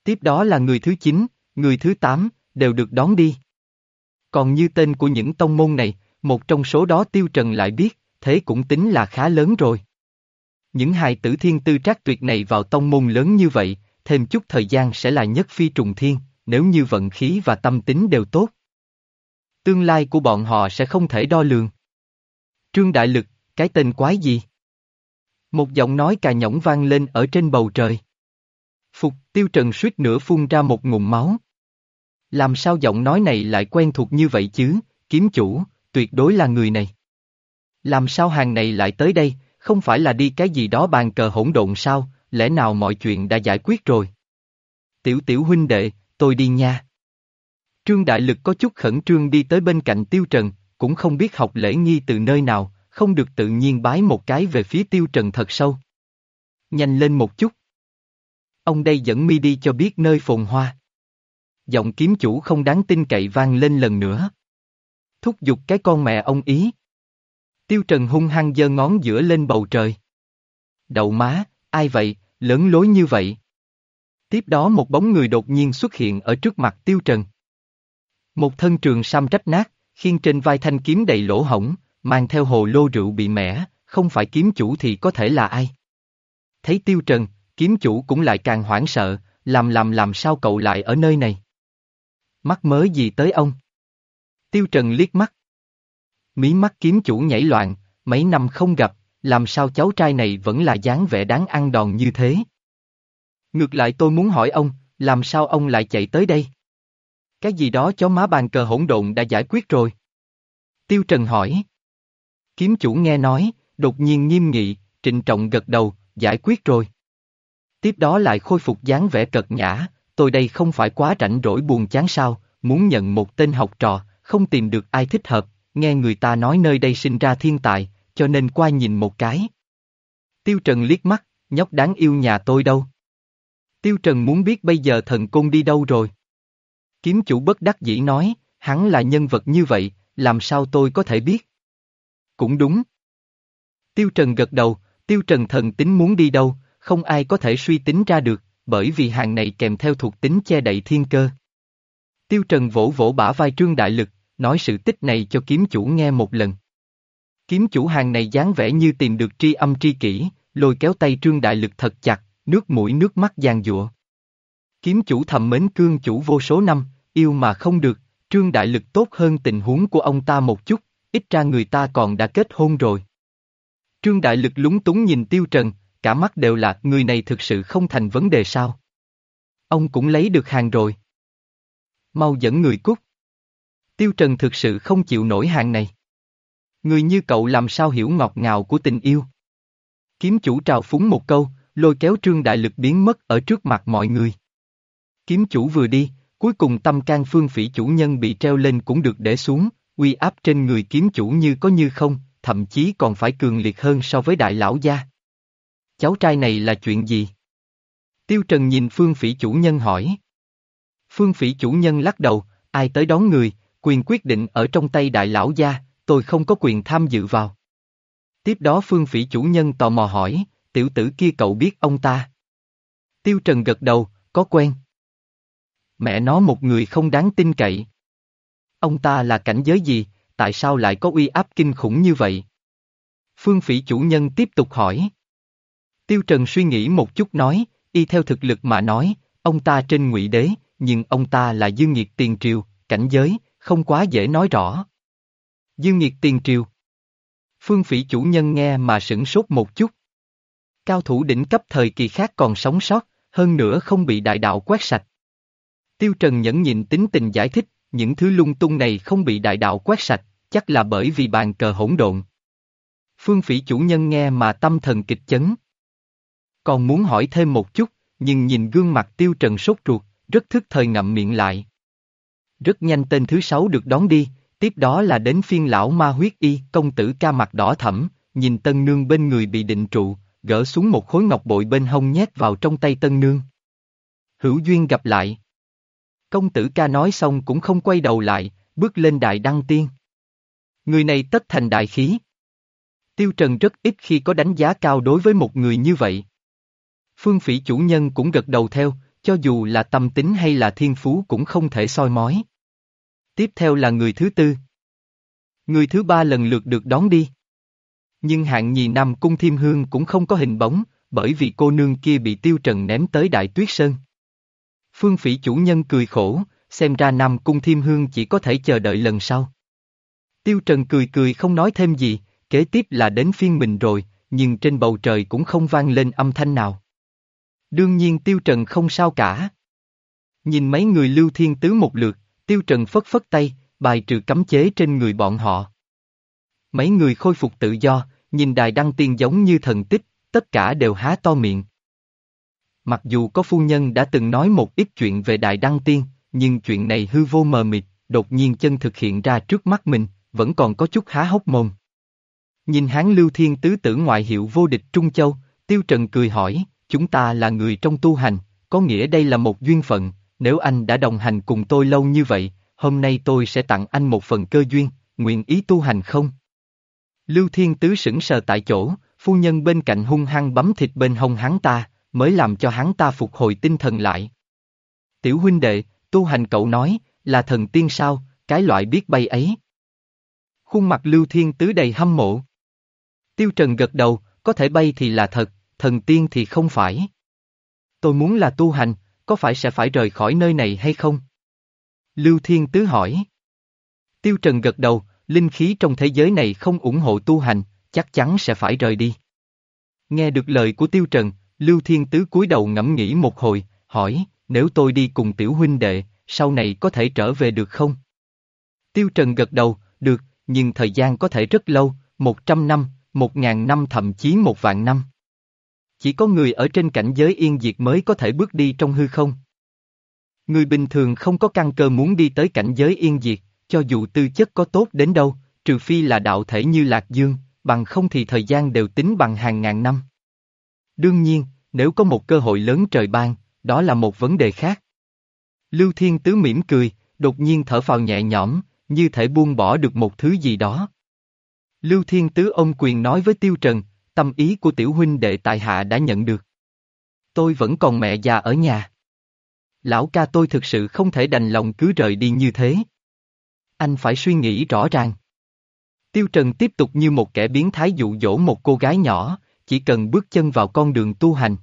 Tiếp đó là người thứ 9, người thứ tám đều được đón đi. Còn như tên của những tông môn này, một trong số đó Tiêu Trần lại biết, thế cũng tính là khá lớn rồi. Những hài tử thiên tư trác tuyệt này vào tông môn lớn như vậy, thêm chút thời gian sẽ là nhất phi trùng thiên, nếu như vận khí và tâm tính đều tốt. Tương lai của bọn họ sẽ không thể đo lường. Trương Đại Lực, cái tên quái gì? Một giọng nói cà nhõng vang lên ở trên bầu trời. Phục, tiêu trần suýt nữa phun ra một ngụm máu. Làm sao giọng nói này lại quen thuộc như vậy chứ, kiếm chủ, tuyệt đối là người này. Làm sao hàng này lại tới đây, không phải là đi cái gì đó bàn cờ hỗn độn sao, lẽ nào mọi chuyện đã giải quyết rồi? Tiểu tiểu huynh đệ, tôi đi nha. Trương Đại Lực có chút khẩn trương đi tới bên cạnh Tiêu Trần, cũng không biết học lễ nghi từ nơi nào, không được tự nhiên bái một cái về phía Tiêu Trần thật sâu. Nhanh lên một chút. Ông đây dẫn mi đi cho biết nơi phồn hoa. Giọng kiếm chủ không đáng tin cậy vang lên lần nữa. Thúc giục cái con mẹ ông ý. Tiêu Trần hung hăng giơ ngón giữa lên bầu trời. Đậu má, ai vậy, lớn lối như vậy? Tiếp đó một bóng người đột nhiên xuất hiện ở trước mặt Tiêu Trần. Một thân trường sam rách nát, khiên trên vai thanh kiếm đầy lỗ hổng, mang theo hồ lô rượu bị mẻ, không phải kiếm chủ thì có thể là ai? Thấy Tiêu Trần, kiếm chủ cũng lại càng hoảng sợ, làm làm làm sao cậu lại ở nơi này? Mắt mớ gì tới ông? Tiêu Trần liếc mắt. Mí mắt kiếm chủ nhảy loạn, mấy năm không gặp, làm sao cháu trai này vẫn là dáng vẻ đáng ăn đòn như thế? Ngược lại tôi muốn hỏi ông, làm sao ông lại chạy tới đây? Cái gì đó chó má bàn cờ hỗn độn đã giải quyết rồi. Tiêu Trần hỏi. Kiếm chủ nghe nói, đột nhiên nghiêm nghị, trịnh trọng gật đầu, giải quyết rồi. Tiếp đó lại khôi phục dáng vẻ cật nhã, tôi đây không phải quá rảnh rỗi buồn chán sao, muốn nhận một tên học trò, không tìm được ai thích hợp, nghe người ta nói nơi đây sinh ra thiên tài, cho nên qua nhìn một cái. Tiêu Trần liếc mắt, nhóc đáng yêu nhà tôi đâu? Tiêu Trần muốn biết bây giờ thần cung đi đâu rồi? Kiếm chủ bất đắc dĩ nói, hắn là nhân vật như vậy, làm sao tôi có thể biết? Cũng đúng. Tiêu Trần gật đầu, Tiêu Trần thần tính muốn đi đâu, không ai có thể suy tính ra được, bởi vì hàng này kèm theo thuộc tính che đậy thiên cơ. Tiêu Trần vỗ vỗ bả vai Trương Đại Lực, nói sự tích này cho kiếm chủ nghe một lần. Kiếm chủ hàng này dáng vẻ như tìm được tri âm tri kỷ, lôi kéo tay Trương Đại Lực thật chặt, nước mũi nước mắt giàn dụa. Kiếm chủ thầm mến cương chủ vô số năm, yêu mà không được, Trương Đại Lực tốt hơn tình huống của ông ta một chút, ít ra người ta còn đã kết hôn rồi. Trương Đại Lực lúng túng nhìn Tiêu Trần, cả mắt đều là người này thực sự không thành vấn đề sao. Ông cũng lấy được hàng rồi. Mau dẫn người cút. Tiêu Trần thực sự không chịu nổi hàng này. Người như cậu làm sao hiểu ngọt ngào của tình yêu. Kiếm chủ trào phúng một câu, lôi kéo Trương Đại Lực biến mất ở trước mặt mọi người. Kiếm chủ vừa đi, cuối cùng tâm can phương phỉ chủ nhân bị treo lên cũng được để xuống, uy áp trên người kiếm chủ như có như không, thậm chí còn phải cường liệt hơn so với đại lão gia. Cháu trai này là chuyện gì? Tiêu Trần nhìn phương phỉ chủ nhân hỏi. Phương phỉ chủ nhân lắc đầu, ai tới đón người, quyền quyết định ở trong tay đại lão gia, tôi không có quyền tham dự vào. Tiếp đó phương phỉ chủ nhân tò mò hỏi, tiểu tử kia cậu biết ông ta? Tiêu Trần gật đầu, có quen. Mẹ nó một người không đáng tin cậy. Ông ta là cảnh giới gì, tại sao lại có uy áp kinh khủng như vậy? Phương phỉ chủ nhân tiếp tục hỏi. Tiêu Trần suy nghĩ một chút nói, y theo thực lực mà nói, ông ta trên ngụy đế, nhưng ông ta là dương nhiệt tiền triều, cảnh giới, không quá dễ nói rõ. Dương nhiệt tiền triều. Phương phỉ chủ nhân nghe mà sửng sốt một chút. Cao thủ đỉnh cấp thời kỳ khác còn sống sót, hơn nữa không bị đại đạo quét sạch. Tiêu Trần nhẫn nhịn tính tình giải thích, những thứ lung tung này không bị đại đạo quét sạch, chắc là bởi vì bàn cờ hỗn độn. Phương phỉ chủ nhân nghe mà tâm thần kịch chấn. Còn muốn hỏi thêm một chút, nhưng nhìn gương mặt Tiêu Trần sốt ruột, rất thức thời ngậm miệng lại. Rất nhanh tên thứ sáu được đón đi, tiếp đó là đến phiên lão ma huyết y, công tử ca mặt đỏ thẫm, nhìn tân nương bên người bị định trụ, gỡ xuống một khối ngọc bội bên hông nhét vào trong tay tân nương. Hữu duyên gặp lại. Công tử ca nói xong cũng không quay đầu lại, bước lên đại đăng tiên. Người này tất thành đại khí. Tiêu Trần rất ít khi có đánh giá cao đối với một người như vậy. Phương phỉ chủ nhân cũng gật đầu theo, cho dù là tâm tính hay là thiên phú cũng không thể soi mói. Tiếp theo là người thứ tư. Người thứ ba lần lượt được đón đi. Nhưng hạng nhì Nam Cung Thiêm Hương cũng không có hình bóng, bởi vì cô nương kia bị Tiêu Trần ném tới Đại Tuyết Sơn. Phương phỉ chủ nhân cười khổ, xem ra Nam Cung Thiêm Hương chỉ có thể chờ đợi lần sau. Tiêu Trần cười cười không nói thêm gì, kế tiếp là đến phiên mình rồi, nhưng trên bầu trời cũng không vang lên âm thanh nào. Đương nhiên Tiêu Trần không sao cả. Nhìn mấy người lưu thiên tứ một lượt, Tiêu Trần phất phất tay, bài trừ cấm chế trên người bọn họ. Mấy người khôi phục tự do, nhìn đài đăng tiên giống như thần tích, tất cả đều há to miệng. Mặc dù có phu nhân đã từng nói một ít chuyện về đài đăng tiên, nhưng chuyện này hư vô mờ mịt, đột nhiên chân thực hiện ra trước mắt mình, vẫn còn có chút há hốc mồm. Nhìn hán lưu thiên tứ tử ngoại hiệu vô địch Trung Châu, Tiêu Trần cười hỏi, chúng ta là người trong tu hành, có nghĩa đây là một duyên phận, nếu anh đã đồng hành cùng tôi lâu như vậy, hôm nay tôi sẽ tặng anh một phần cơ duyên, nguyện ý tu hành không? Lưu Thiên Tứ sững sờ tại chỗ, phu nhân bên cạnh hung hăng bấm thịt bên hông hắn ta, mới làm cho hắn ta phục hồi tinh thần lại. Tiểu huynh đệ, tu hành cậu nói, là thần tiên sao, cái loại biết bay ấy. Khuôn mặt Lưu Thiên Tứ đầy hâm mộ. Tiêu Trần gật đầu, có thể bay thì là thật, thần tiên thì không phải. Tôi muốn là tu hành, có phải sẽ phải rời khỏi nơi này hay không? Lưu Thiên Tứ hỏi. Tiêu Trần gật đầu, linh khí trong thế giới này không ủng hộ tu hành, chắc chắn sẽ phải rời đi. Nghe được lời của Tiêu Trần, Lưu Thiên Tứ cúi đầu ngẫm nghĩ một hồi, hỏi, nếu tôi đi cùng tiểu huynh đệ, sau này có thể trở về được không? Tiêu Trần gật đầu, được, nhưng thời gian có thể rất lâu, một trăm năm, một ngàn năm thậm chí một vạn năm. Chỉ có người ở trên cảnh giới yên diệt mới có thể bước đi trong hư không. Người bình thường không có căn cơ muốn đi tới cảnh giới yên diệt, cho dù tư chất có tốt đến đâu, trừ phi là đạo thể như Lạc Dương, bằng không thì thời gian đều tính bằng hàng ngàn năm. Đương nhiên, nếu có một cơ hội lớn trời ban, đó là một vấn đề khác. Lưu Thiên Tứ mỉm cười, đột nhiên thở phào nhẹ nhõm, như thể buông bỏ được một thứ gì đó. Lưu Thiên Tứ ông quyền nói với Tiêu Trần, tâm ý của tiểu huynh đệ tại hạ đã nhận được. Tôi vẫn còn mẹ già ở nhà. Lão ca tôi thực sự không thể đành lòng cứ rời đi như thế. Anh phải suy nghĩ rõ ràng. Tiêu Trần tiếp tục như một kẻ biến thái dụ dỗ một cô gái nhỏ, chỉ cần bước chân vào con đường tu hành.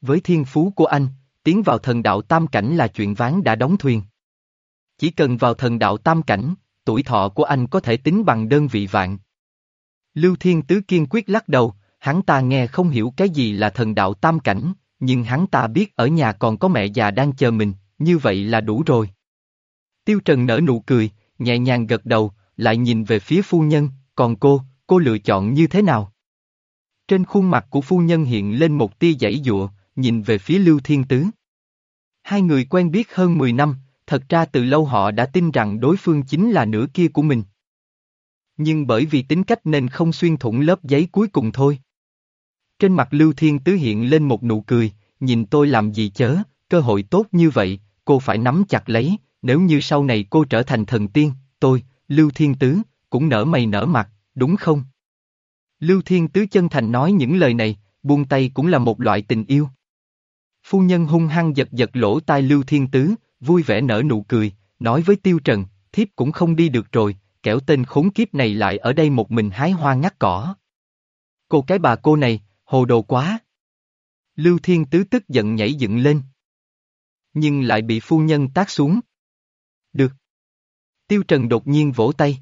Với thiên phú của anh, tiến vào thần đạo tam cảnh là chuyện ván đã đóng thuyền. Chỉ cần vào thần đạo tam cảnh, tuổi thọ của anh có thể tính bằng đơn vị vạn. Lưu Thiên Tứ kiên quyết lắc đầu, hắn ta nghe không hiểu cái gì là thần đạo tam cảnh, nhưng hắn ta biết ở nhà còn có mẹ già đang chờ mình, như vậy là đủ rồi. Tiêu Trần nở nụ cười, nhẹ nhàng gật đầu, lại nhìn về phía phu nhân, còn cô, cô lựa chọn như thế nào? Trên khuôn mặt của phu nhân hiện lên một tia giãy dụa, nhìn về phía Lưu Thiên Tứ. Hai người quen biết hơn 10 năm, thật ra từ lâu họ đã tin rằng đối phương chính là nửa kia của mình. Nhưng bởi vì tính cách nên không xuyên thủng lớp giấy cuối cùng thôi. Trên mặt Lưu Thiên Tứ hiện lên một nụ cười, nhìn tôi làm gì chớ, cơ hội tốt như vậy, cô phải nắm chặt lấy, nếu như sau này cô trở thành thần tiên, tôi, Lưu Thiên Tứ, cũng nở mày nở mặt, đúng không? Lưu Thiên Tứ chân thành nói những lời này, buông tay cũng là một loại tình yêu. Phu nhân hung hăng giật giật lỗ tai Lưu Thiên Tứ, vui vẻ nở nụ cười, nói với Tiêu Trần, thiếp cũng không đi được rồi, kẻo tên khốn kiếp này lại ở đây một mình hái hoa ngắt cỏ. Cô cái bà cô này, hồ đồ quá. Lưu Thiên Tứ tức giận nhảy dựng lên. Nhưng lại bị phu nhân tác xuống. Được. Tiêu Trần đột nhiên vỗ tay.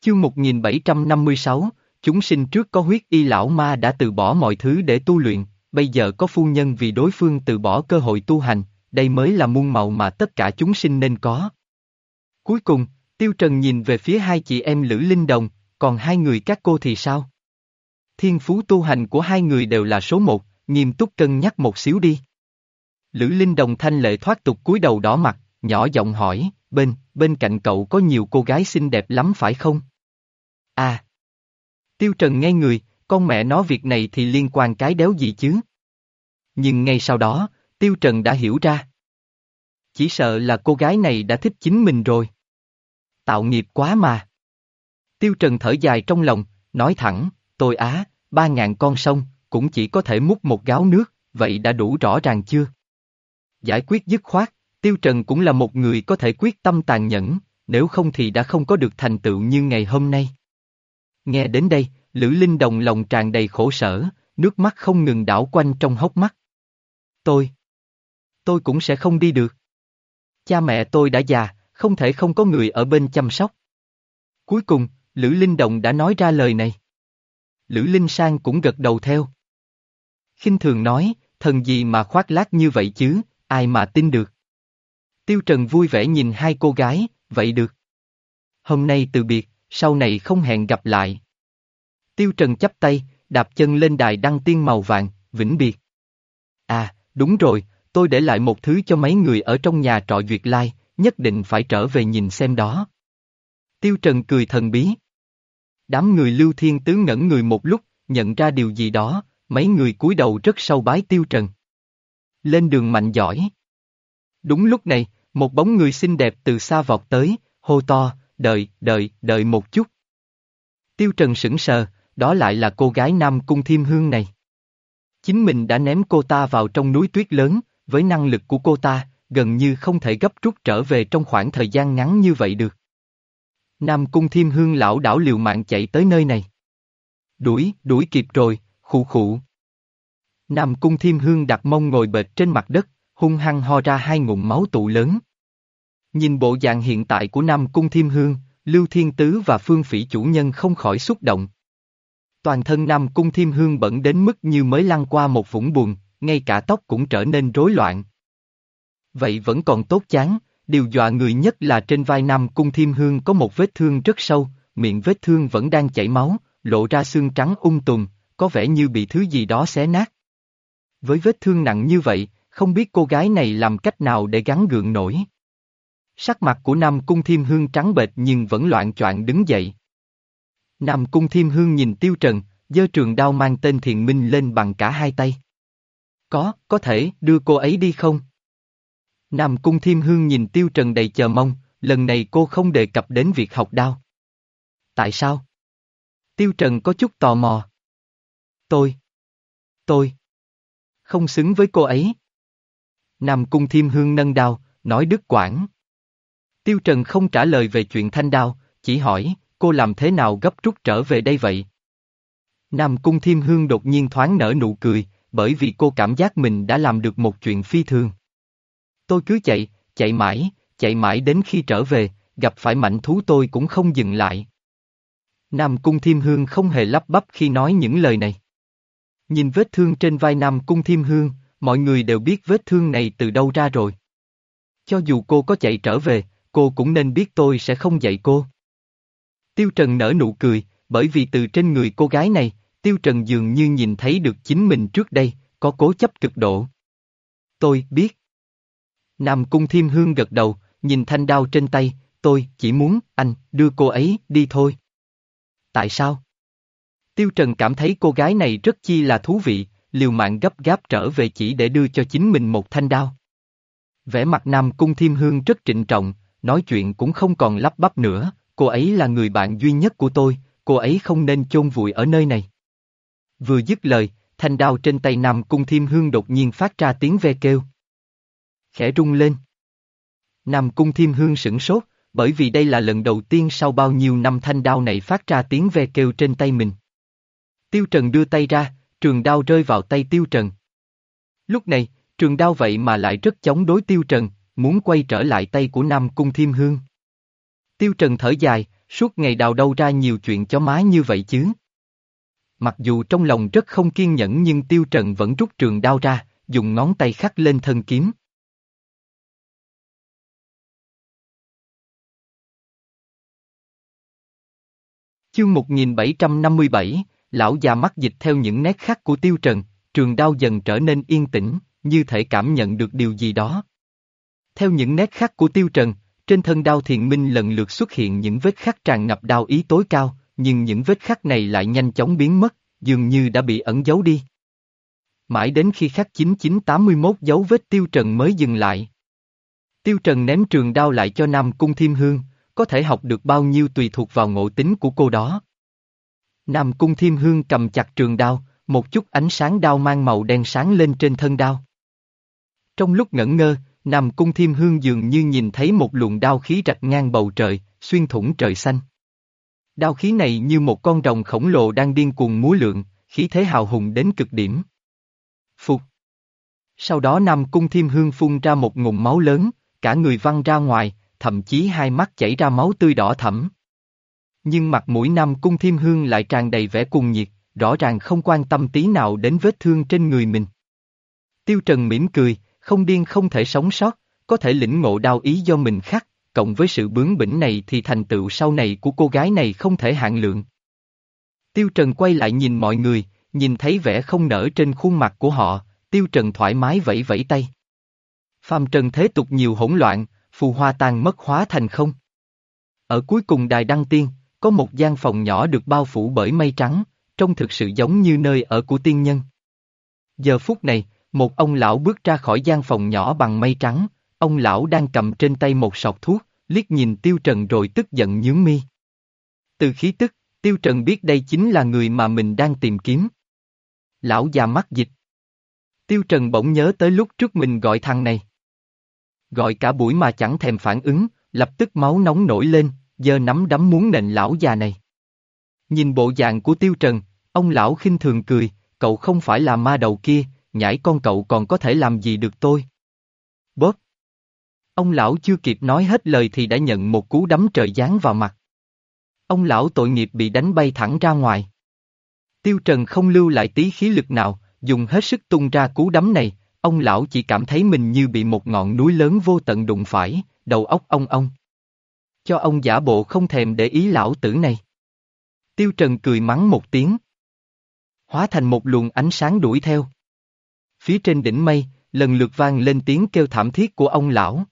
Chương 1756, chúng sinh trước có huyết y lão ma đã từ bỏ mọi thứ để tu luyện, bây giờ có phu nhân vì đối phương từ bỏ cơ hội tu hành, đây mới là muôn màu mà tất cả chúng sinh nên có. Cuối cùng, Tiêu Trần nhìn về phía hai chị em Lữ Linh Đồng, còn hai người các cô thì sao? Thiên phú tu hành của hai người đều là số một, nghiêm túc cân nhắc một xíu đi. Lữ Linh Đồng thanh lệ thoát tục cúi đầu đỏ mặt, nhỏ giọng hỏi, bên, bên cạnh cậu có nhiều cô gái xinh đẹp lắm phải không? À! Tiêu Trần nghe người, con mẹ nó việc này thì liên quan cái đéo gì chứ? Nhưng ngay sau đó, Tiêu Trần đã hiểu ra. Chỉ sợ là cô gái này đã thích chính mình rồi. Tạo nghiệp quá mà. Tiêu Trần thở dài trong lòng, nói thẳng, tôi á, ba ngàn con sông, cũng chỉ có thể múc một gáo nước, vậy đã đủ rõ ràng chưa? Giải quyết dứt khoát, Tiêu Trần cũng là một người có thể quyết tâm tàn nhẫn, nếu không thì đã không có được thành tựu như ngày hôm nay. Nghe đến đây, Lữ Linh Đồng lòng tràn đầy khổ sở, nước mắt không ngừng đảo quanh trong hốc mắt. Tôi, tôi cũng sẽ không đi được. Cha mẹ tôi đã già, không thể không có người ở bên chăm sóc. Cuối cùng, Lữ Linh Đồng đã nói ra lời này. Lữ Linh Sang cũng gật đầu theo. khinh thường nói, thần gì mà khoác lác như vậy chứ, ai mà tin được. Tiêu Trần vui vẻ nhìn hai cô gái, vậy được. Hôm nay từ biệt, sau này không hẹn gặp lại. Tiêu Trần chắp tay, đạp chân lên đài đăng tiên màu vàng, vĩnh biệt. À, đúng rồi, tôi để lại một thứ cho mấy người ở trong nhà trọ Duyệt Lai, nhất định phải trở về nhìn xem đó. Tiêu Trần cười thần bí. Đám người Lưu Thiên Tứ ngẩn người một lúc, nhận ra điều gì đó, mấy người cúi đầu rất sâu bái Tiêu Trần. Lên đường mạnh giỏi. Đúng lúc này, một bóng người xinh đẹp từ xa vọt tới, hô to, đợi, đợi, đợi một chút. Tiêu Trần sững sờ, đó lại là cô gái Nam Cung Thiêm Hương này. Chính mình đã ném cô ta vào trong núi tuyết lớn, với năng lực của cô ta, gần như không thể gấp rút trở về trong khoảng thời gian ngắn như vậy được. Nam Cung Thiêm Hương lão đảo liều mạng chạy tới nơi này. Đuổi, đuổi kịp rồi, khụ khụ. Nam Cung Thiêm Hương đặt mông ngồi bệt trên mặt đất, hung hăng ho ra hai ngụm máu tụ lớn. Nhìn bộ dạng hiện tại của Nam Cung Thiêm Hương, Lưu Thiên Tứ và Phương Phỉ chủ nhân không khỏi xúc động. Toàn thân Nam Cung Thiêm Hương bẩn đến mức như mới lăn qua một vũng buồn, ngay cả tóc cũng trở nên rối loạn. Vậy vẫn còn tốt chán, điều dọa người nhất là trên vai Nam Cung Thiêm Hương có một vết thương rất sâu, miệng vết thương vẫn đang chảy máu, lộ ra xương trắng ung tùm, có vẻ như bị thứ gì đó xé nát. Với vết thương nặng như vậy, không biết cô gái này làm cách nào để gắn gượng nổi. Sắc mặt của Nam Cung Thiêm Hương trắng bệch nhưng vẫn loạn choạng đứng dậy. Nam Cung Thiêm Hương nhìn Tiêu Trần, giơ trường đao mang tên Thiền Minh lên bằng cả hai tay. Có, có thể, đưa cô ấy đi không? Nam Cung Thiêm Hương nhìn Tiêu Trần đầy chờ mong, lần này cô không đề cập đến việc học đao. Tại sao? Tiêu Trần có chút tò mò. Tôi. Tôi. Không xứng với cô ấy. Nam Cung Thiêm Hương nâng đao, nói đứt quảng. Tiêu Trần không trả lời về chuyện thanh đao, chỉ hỏi, cô làm thế nào gấp rút trở về đây vậy? Nam Cung Thiêm Hương đột nhiên thoáng nở nụ cười, bởi vì cô cảm giác mình đã làm được một chuyện phi thường. Tôi cứ chạy, chạy mãi, chạy mãi đến khi trở về, gặp phải mảnh thú tôi cũng không dừng lại. Nam Cung Thiêm Hương không hề lắp bắp khi nói những lời này. Nhìn vết thương trên vai Nam Cung Thiêm Hương, mọi người đều biết vết thương này từ đâu ra rồi. Cho dù cô có chạy trở về, cô cũng nên biết tôi sẽ không dạy cô. Tiêu Trần nở nụ cười, bởi vì từ trên người cô gái này, Tiêu Trần dường như nhìn thấy được chính mình trước đây, có cố chấp cực độ. Tôi biết. Nam Cung Thiêm Hương gật đầu, nhìn thanh đao trên tay, tôi chỉ muốn anh đưa cô ấy đi thôi. Tại sao? Tiêu Trần cảm thấy cô gái này rất chi là thú vị, liều mạng gấp gáp trở về chỉ để đưa cho chính mình một thanh đao. Vẻ mặt Nam Cung Thiêm Hương rất trịnh trọng, nói chuyện cũng không còn lắp bắp nữa, cô ấy là người bạn duy nhất của tôi, cô ấy không nên chôn vùi ở nơi này. Vừa dứt lời, thanh đao trên tay Nam Cung Thiêm Hương đột nhiên phát ra tiếng ve kêu. Khẽ rung lên. Nam Cung Thiêm Hương sửng sốt, bởi vì đây là lần đầu tiên sau bao nhiêu năm thanh đao này phát ra tiếng ve kêu trên tay mình. Tiêu Trần đưa tay ra, trường đao rơi vào tay Tiêu Trần. Lúc này, trường đao vậy mà lại rất chống đối Tiêu Trần, muốn quay trở lại tay của Nam Cung Thiêm Hương. Tiêu Trần thở dài, suốt ngày đào đâu ra nhiều chuyện cho má như vậy chứ. Mặc dù trong lòng rất không kiên nhẫn nhưng Tiêu Trần vẫn rút trường đao ra, dùng ngón tay khắc lên thân kiếm. Chương 1757, lão già mắt dịch theo những nét khắc của Tiêu Trần, trường đao dần trở nên yên tĩnh, như thể cảm nhận được điều gì đó. Theo những nét khắc của Tiêu Trần, trên thân đao thiền minh lần lượt xuất hiện những vết khắc tràn ngập đao ý tối cao, nhưng những vết khắc này lại nhanh chóng biến mất, dường như đã bị ẩn giấu đi. Mãi đến khi khắc 9981 dấu vết Tiêu Trần mới dừng lại. Tiêu Trần ném trường đao lại cho Nam Cung Thiêm Hương, có thể học được bao nhiêu tùy thuộc vào ngộ tính của cô đó. Nam Cung Thiêm Hương cầm chặt trường đao, một chút ánh sáng đao mang màu đen sáng lên trên thân đao. Trong lúc ngẩn ngơ, Nam Cung Thiêm Hương dường như nhìn thấy một luồng đao khí rạch ngang bầu trời, xuyên thủng trời xanh. Đao khí này như một con rồng khổng lồ đang điên cuồng múa lượng, khí thế hào hùng đến cực điểm. Phục. Sau đó Nam Cung Thiêm Hương phun ra một ngụm máu lớn, cả người văng ra ngoài, thậm chí hai mắt chảy ra máu tươi đỏ thẫm. Nhưng mặt mũi Nam Cung Thiêm Hương lại tràn đầy vẻ cuồng nhiệt, rõ ràng không quan tâm tí nào đến vết thương trên người mình. Tiêu Trần mỉm cười, không điên không thể sống sót, có thể lĩnh ngộ đao ý do mình khắc, cộng với sự bướng bỉnh này thì thành tựu sau này của cô gái này không thể hạn lượng. Tiêu Trần quay lại nhìn mọi người, nhìn thấy vẻ không nở trên khuôn mặt của họ, Tiêu Trần thoải mái vẫy vẫy tay. Phàm trần thế tục nhiều hỗn loạn, phù hoa tan mất hóa thành không. Ở cuối cùng đài đăng tiên, có một gian phòng nhỏ được bao phủ bởi mây trắng, trông thực sự giống như nơi ở của tiên nhân. Giờ phút này, một ông lão bước ra khỏi gian phòng nhỏ bằng mây trắng, ông lão đang cầm trên tay một sọt thuốc, liếc nhìn Tiêu Trần rồi tức giận nhướng mi. Từ khí tức, Tiêu Trần biết đây chính là người mà mình đang tìm kiếm. Lão già mắt dịch. Tiêu Trần bỗng nhớ tới lúc trước mình gọi thằng này. Gọi cả buổi mà chẳng thèm phản ứng, lập tức máu nóng nổi lên, giờ nắm đấm muốn nện lão già này. Nhìn bộ dạng của Tiêu Trần, ông lão khinh thường cười, cậu không phải là ma đầu kia, nhảy con cậu còn có thể làm gì được tôi. Bóp. Ông lão chưa kịp nói hết lời thì đã nhận một cú đấm trời giáng vào mặt. Ông lão tội nghiệp bị đánh bay thẳng ra ngoài. Tiêu Trần không lưu lại tí khí lực nào, dùng hết sức tung ra cú đấm này, ông lão chỉ cảm thấy mình như bị một ngọn núi lớn vô tận đụng phải, đầu óc ông ông. Cho ông giả bộ không thèm để ý lão tử này. Tiêu Trần cười mắng một tiếng. Hóa thành một luồng ánh sáng đuổi theo. Phía trên đỉnh mây, lần lượt vang lên tiếng kêu thảm thiết của ông lão.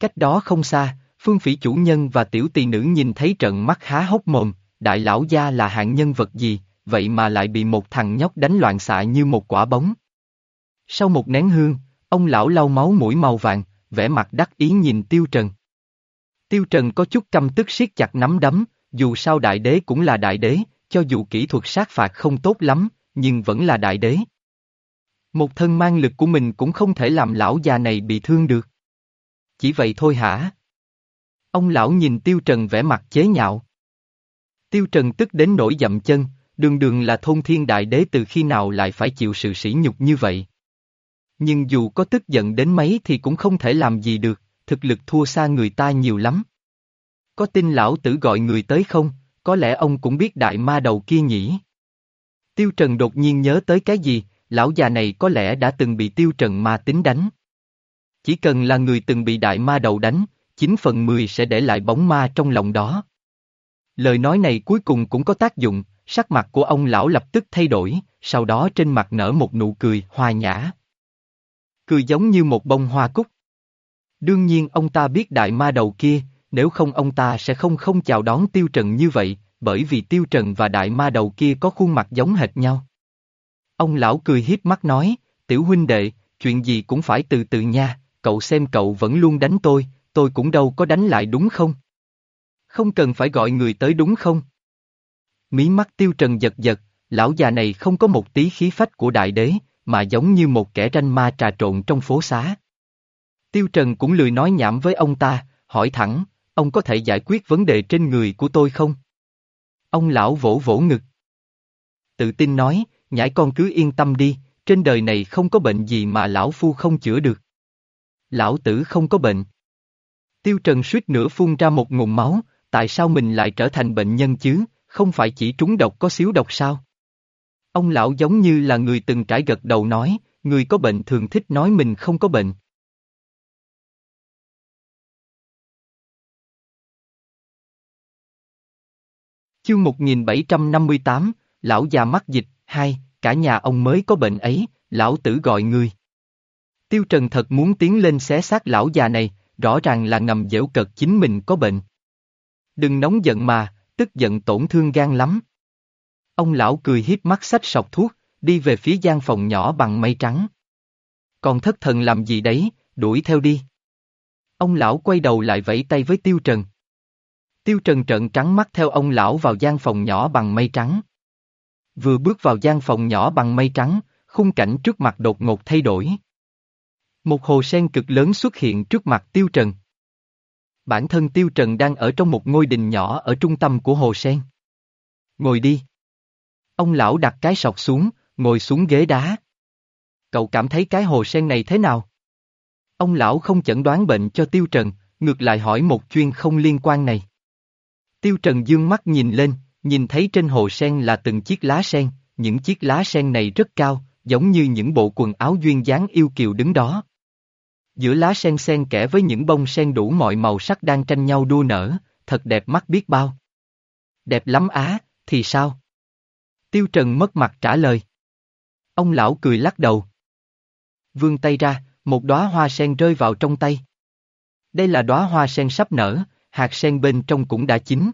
Cách đó không xa, phương phỉ chủ nhân và tiểu tỳ nữ nhìn thấy trận mắt há hốc mồm, đại lão gia là hạng nhân vật gì, vậy mà lại bị một thằng nhóc đánh loạn xạ như một quả bóng. Sau một nén hương, ông lão lau máu mũi màu vàng, vẻ mặt đắc ý nhìn Tiêu Trần. Tiêu Trần có chút căm tức siết chặt nắm đấm, dù sao đại đế cũng là đại đế, cho dù kỹ thuật sát phạt không tốt lắm, nhưng vẫn là đại đế. Một thân mang lực của mình cũng không thể làm lão già này bị thương được. Chỉ vậy thôi hả? Ông lão nhìn Tiêu Trần vẻ mặt chế nhạo. Tiêu Trần tức đến nổi dậm chân, đường đường là thôn thiên đại đế từ khi nào lại phải chịu sự sỉ nhục như vậy. Nhưng dù có tức giận đến mấy thì cũng không thể làm gì được, thực lực thua xa người ta nhiều lắm. Có tin lão tử gọi người tới không, có lẽ ông cũng biết đại ma đầu kia nhỉ. Tiêu Trần đột nhiên nhớ tới cái gì, lão già này có lẽ đã từng bị Tiêu Trần ma tính đánh. Chỉ cần là người từng bị đại ma đầu đánh, 9 phần 10 sẽ để lại bóng ma trong lòng đó. Lời nói này cuối cùng cũng có tác dụng, sắc mặt của ông lão lập tức thay đổi, sau đó trên mặt nở một nụ cười hoa nhã. Cười giống như một bông hoa cúc. Đương nhiên ông ta biết đại ma đầu kia, nếu không ông ta sẽ không không chào đón Tiêu Trần như vậy, bởi vì Tiêu Trần và đại ma đầu kia có khuôn mặt giống hệt nhau. Ông lão cười hiếp mắt nói, tiểu huynh đệ, chuyện gì cũng phải từ từ nha, cậu xem cậu vẫn luôn đánh tôi, tôi cũng đâu có đánh lại đúng không? Không cần phải gọi người tới đúng không? Mí mắt tiêu trần giật giật, lão già này không có một tí khí phách của đại đế, mà giống như một kẻ ranh ma trà trộn trong phố xá. Tiêu Trần cũng lười nói nhảm với ông ta, hỏi thẳng, ông có thể giải quyết vấn đề trên người của tôi không? Ông lão vỗ vỗ ngực. Tự tin nói, nhãi con cứ yên tâm đi, trên đời này không có bệnh gì mà lão phu không chữa được. Lão tử không có bệnh. Tiêu Trần suýt nữa phun ra một ngụm máu, tại sao mình lại trở thành bệnh nhân chứ, không phải chỉ trúng độc có xíu độc sao? Ông lão giống như là người từng trải gật đầu nói, người có bệnh thường thích nói mình không có bệnh. Chương 1758, Lão già mắc dịch, hai, cả nhà ông mới có bệnh ấy, lão tử gọi ngươi. Tiêu Trần thật muốn tiến lên xé xác lão già này, rõ ràng là ngầm dễu cợt chính mình có bệnh. Đừng nóng giận mà, tức giận tổn thương gan lắm. Ông lão cười hiếp mắt sách sọc thuốc, đi về phía gian phòng nhỏ bằng mây trắng. Còn thất thần làm gì đấy, đuổi theo đi. Ông lão quay đầu lại vẫy tay với Tiêu Trần. Tiêu Trần trợn trắng mắt theo ông lão vào gian phòng nhỏ bằng mây trắng. Vừa bước vào gian phòng nhỏ bằng mây trắng, khung cảnh trước mặt đột ngột thay đổi. Một hồ sen cực lớn xuất hiện trước mặt Tiêu Trần. Bản thân Tiêu Trần đang ở trong một ngôi đình nhỏ ở trung tâm của hồ sen. Ngồi đi. Ông lão đặt cái sọc xuống, ngồi xuống ghế đá. Cậu cảm thấy cái hồ sen này thế nào? Ông lão không chẩn đoán bệnh cho Tiêu Trần, ngược lại hỏi một chuyên không liên quan này. Tiêu Trần dương mắt nhìn lên, nhìn thấy trên hồ sen là từng chiếc lá sen, những chiếc lá sen này rất cao, giống như những bộ quần áo duyên dáng yêu kiều đứng đó. Giữa lá sen sen kẽ với những bông sen đủ mọi màu sắc đang tranh nhau đua nở, thật đẹp mắt biết bao. Đẹp lắm á, thì sao? Tiêu Trần mất mặt trả lời. Ông lão cười lắc đầu. Vươn tay ra, một đóa hoa sen rơi vào trong tay. Đây là đóa hoa sen sắp nở, hạt sen bên trong cũng đã chín.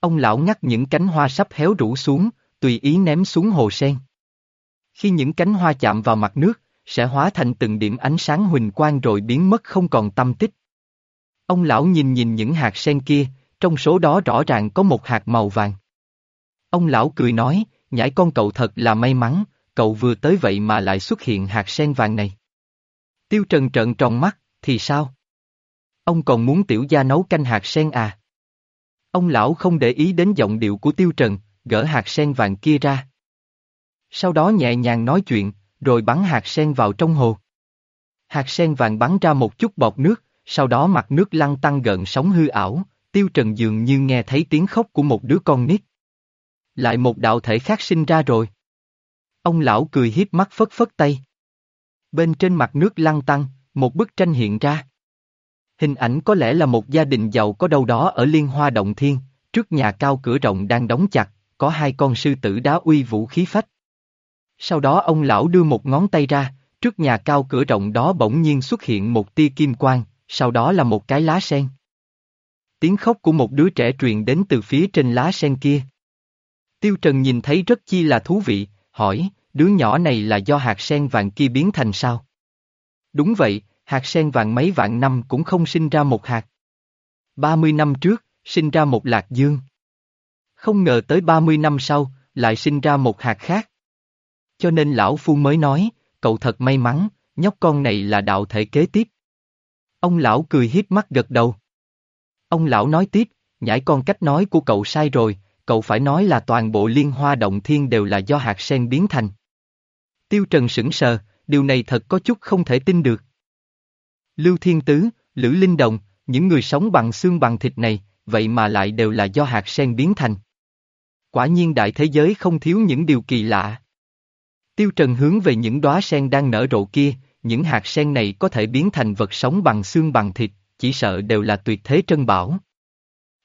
Ông lão ngắt những cánh hoa sắp héo rũ xuống, tùy ý ném xuống hồ sen. Khi những cánh hoa chạm vào mặt nước, sẽ hóa thành từng điểm ánh sáng huỳnh quang rồi biến mất không còn tâm tích. Ông lão nhìn nhìn những hạt sen kia, trong số đó rõ ràng có một hạt màu vàng. Ông lão cười nói, nhãi con cậu thật là may mắn, cậu vừa tới vậy mà lại xuất hiện hạt sen vàng này. Tiêu Trần trợn tròn mắt, thì sao? Ông còn muốn tiểu gia nấu canh hạt sen à? Ông lão không để ý đến giọng điệu của Tiêu Trần, gỡ hạt sen vàng kia ra. Sau đó nhẹ nhàng nói chuyện, rồi bắn hạt sen vào trong hồ. Hạt sen vàng bắn ra một chút bọt nước, sau đó mặt nước lăn tăng gợn sóng hư ảo, Tiêu Trần dường như nghe thấy tiếng khóc của một đứa con nít. Lại một đạo thể khác sinh ra rồi. Ông lão cười hiếp mắt phất phất tay. Bên trên mặt nước lăn tăng, một bức tranh hiện ra. Hình ảnh có lẽ là một gia đình giàu có đâu đó ở Liên Hoa Động Thiên, trước nhà cao cửa rộng đang đóng chặt, có hai con sư tử đá uy vũ khí phách. Sau đó ông lão đưa một ngón tay ra, trước nhà cao cửa rộng đó bỗng nhiên xuất hiện một tia kim quang, sau đó là một cái lá sen. Tiếng khóc của một đứa trẻ truyền đến từ phía trên lá sen kia. Tiêu Trần nhìn thấy rất chi là thú vị, hỏi, đứa nhỏ này là do hạt sen vàng kia biến thành sao? Đúng vậy, hạt sen vàng mấy vạn năm cũng không sinh ra một hạt. 30 năm trước, sinh ra một lạc dương. Không ngờ tới 30 năm sau, lại sinh ra một hạt khác. Cho nên lão phu mới nói, cậu thật may mắn, nhóc con này là đạo thể kế tiếp. Ông lão cười hiếp mắt gật đầu. Ông lão nói tiếp, nhãi con cách nói của cậu sai rồi, cậu phải nói là toàn bộ liên hoa động thiên đều là do hạt sen biến thành. Tiêu Trần sững sờ, điều này thật có chút không thể tin được. Lưu Thiên Tứ, Lữ Linh Đồng, những người sống bằng xương bằng thịt này, vậy mà lại đều là do hạt sen biến thành. Quả nhiên đại thế giới không thiếu những điều kỳ lạ. Tiêu Trần hướng về những đóa sen đang nở rộ kia, những hạt sen này có thể biến thành vật sống bằng xương bằng thịt, chỉ sợ đều là tuyệt thế trân bảo.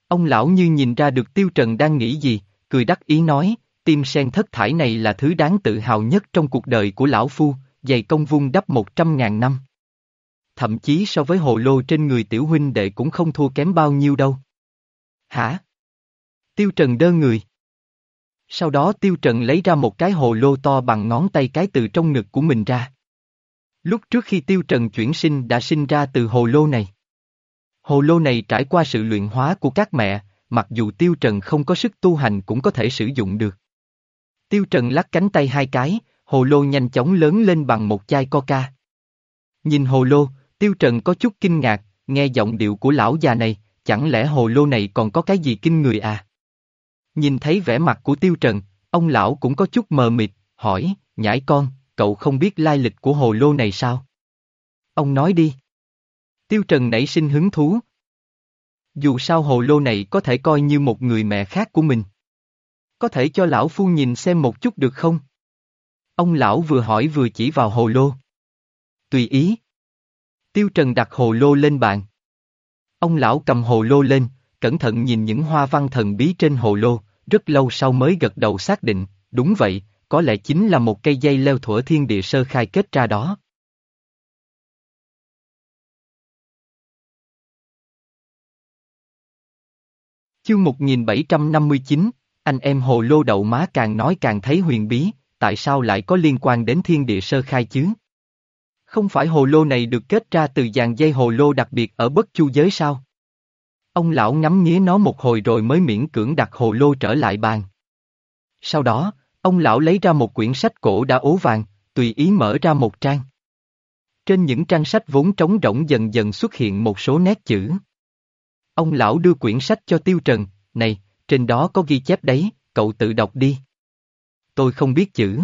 Ông lão như nhìn ra được Tiêu Trần đang nghĩ gì, cười đắc ý nói, tim sen thất thải này là thứ đáng tự hào nhất trong cuộc đời của lão phu, dày công vung đắp một trăm ngàn năm. Thậm chí so với hồ lô trên người tiểu huynh đệ cũng không thua kém bao nhiêu đâu. Hả? Tiêu Trần đơ người. Sau đó Tiêu Trần lấy ra một cái hồ lô to bằng ngón tay cái từ trong ngực của mình ra. Lúc trước khi Tiêu Trần chuyển sinh đã sinh ra từ hồ lô này. Hồ lô này trải qua sự luyện hóa của các mẹ, mặc dù Tiêu Trần không có sức tu hành cũng có thể sử dụng được. Tiêu Trần lắc cánh tay hai cái, hồ lô nhanh chóng lớn lên bằng một chai coca. Nhìn hồ lô, Tiêu Trần có chút kinh ngạc, nghe giọng điệu của lão già này, chẳng lẽ hồ lô này còn có cái gì kinh người à? Nhìn thấy vẻ mặt của Tiêu Trần, ông lão cũng có chút mờ mịt, hỏi, nhãi con, cậu không biết lai lịch của hồ lô này sao? Ông nói đi. Tiêu Trần nảy sinh hứng thú. Dù sao hồ lô này có thể coi như một người mẹ khác của mình. Có thể cho lão phu nhìn xem một chút được không? Ông lão vừa hỏi vừa chỉ vào hồ lô. Tùy ý. Tiêu Trần đặt hồ lô lên bàn. Ông lão cầm hồ lô lên, cẩn thận nhìn những hoa văn thần bí trên hồ lô, rất lâu sau mới gật đầu xác định, đúng vậy, có lẽ chính là một cây dây leo thuở thiên địa sơ khai kết ra đó. Chương 1759, anh em hồ lô đậu má càng nói càng thấy huyền bí, tại sao lại có liên quan đến thiên địa sơ khai chứ? Không phải hồ lô này được kết ra từ dàn dây hồ lô đặc biệt ở bất chu giới sao? Ông lão ngắm nghía nó một hồi rồi mới miễn cưỡng đặt hồ lô trở lại bàn. Sau đó, ông lão lấy ra một quyển sách cổ đã ố vàng, tùy ý mở ra một trang. Trên những trang sách vốn trống rỗng dần dần xuất hiện một số nét chữ. Ông lão đưa quyển sách cho Tiêu Trần, này, trên đó có ghi chép đấy, cậu tự đọc đi. Tôi không biết chữ.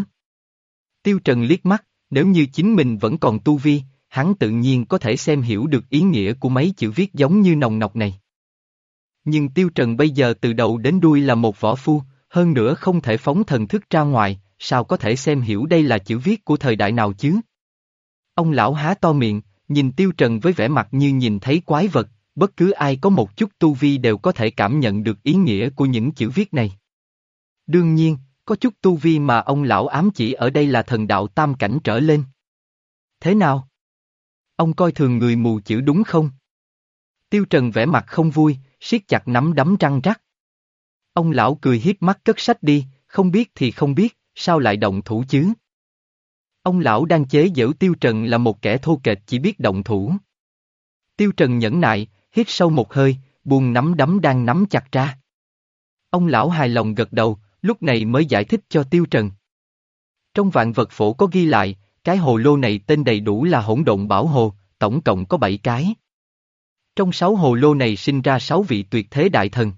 Tiêu Trần liếc mắt, nếu như chính mình vẫn còn tu vi, hắn tự nhiên có thể xem hiểu được ý nghĩa của mấy chữ viết giống như nồng nọc này. Nhưng Tiêu Trần bây giờ từ đầu đến đuôi là một võ phu, hơn nữa không thể phóng thần thức ra ngoài, sao có thể xem hiểu đây là chữ viết của thời đại nào chứ? Ông lão há to miệng, nhìn Tiêu Trần với vẻ mặt như nhìn thấy quái vật, bất cứ ai có một chút tu vi đều có thể cảm nhận được ý nghĩa của những chữ viết này. Đương nhiên, có chút tu vi mà ông lão ám chỉ ở đây là thần đạo tam cảnh trở lên. Thế nào? Ông coi thường người mù chữ đúng không? Tiêu Trần vẻ mặt không vui, siết chặt nắm đấm răng rắc. Ông lão cười hiếp mắt cất sách đi, không biết thì không biết, sao lại động thủ chứ? Ông lão đang chế giễu Tiêu Trần là một kẻ thô kệch chỉ biết động thủ. Tiêu Trần nhẫn nại, hít sâu một hơi, buông nắm đấm đang nắm chặt ra. Ông lão hài lòng gật đầu, lúc này mới giải thích cho Tiêu Trần. Trong vạn vật phổ có ghi lại, cái hồ lô này tên đầy đủ là hỗn độn bảo hồ, tổng cộng có 7 cái. Trong sáu hồ lô này sinh ra sáu vị tuyệt thế đại thần.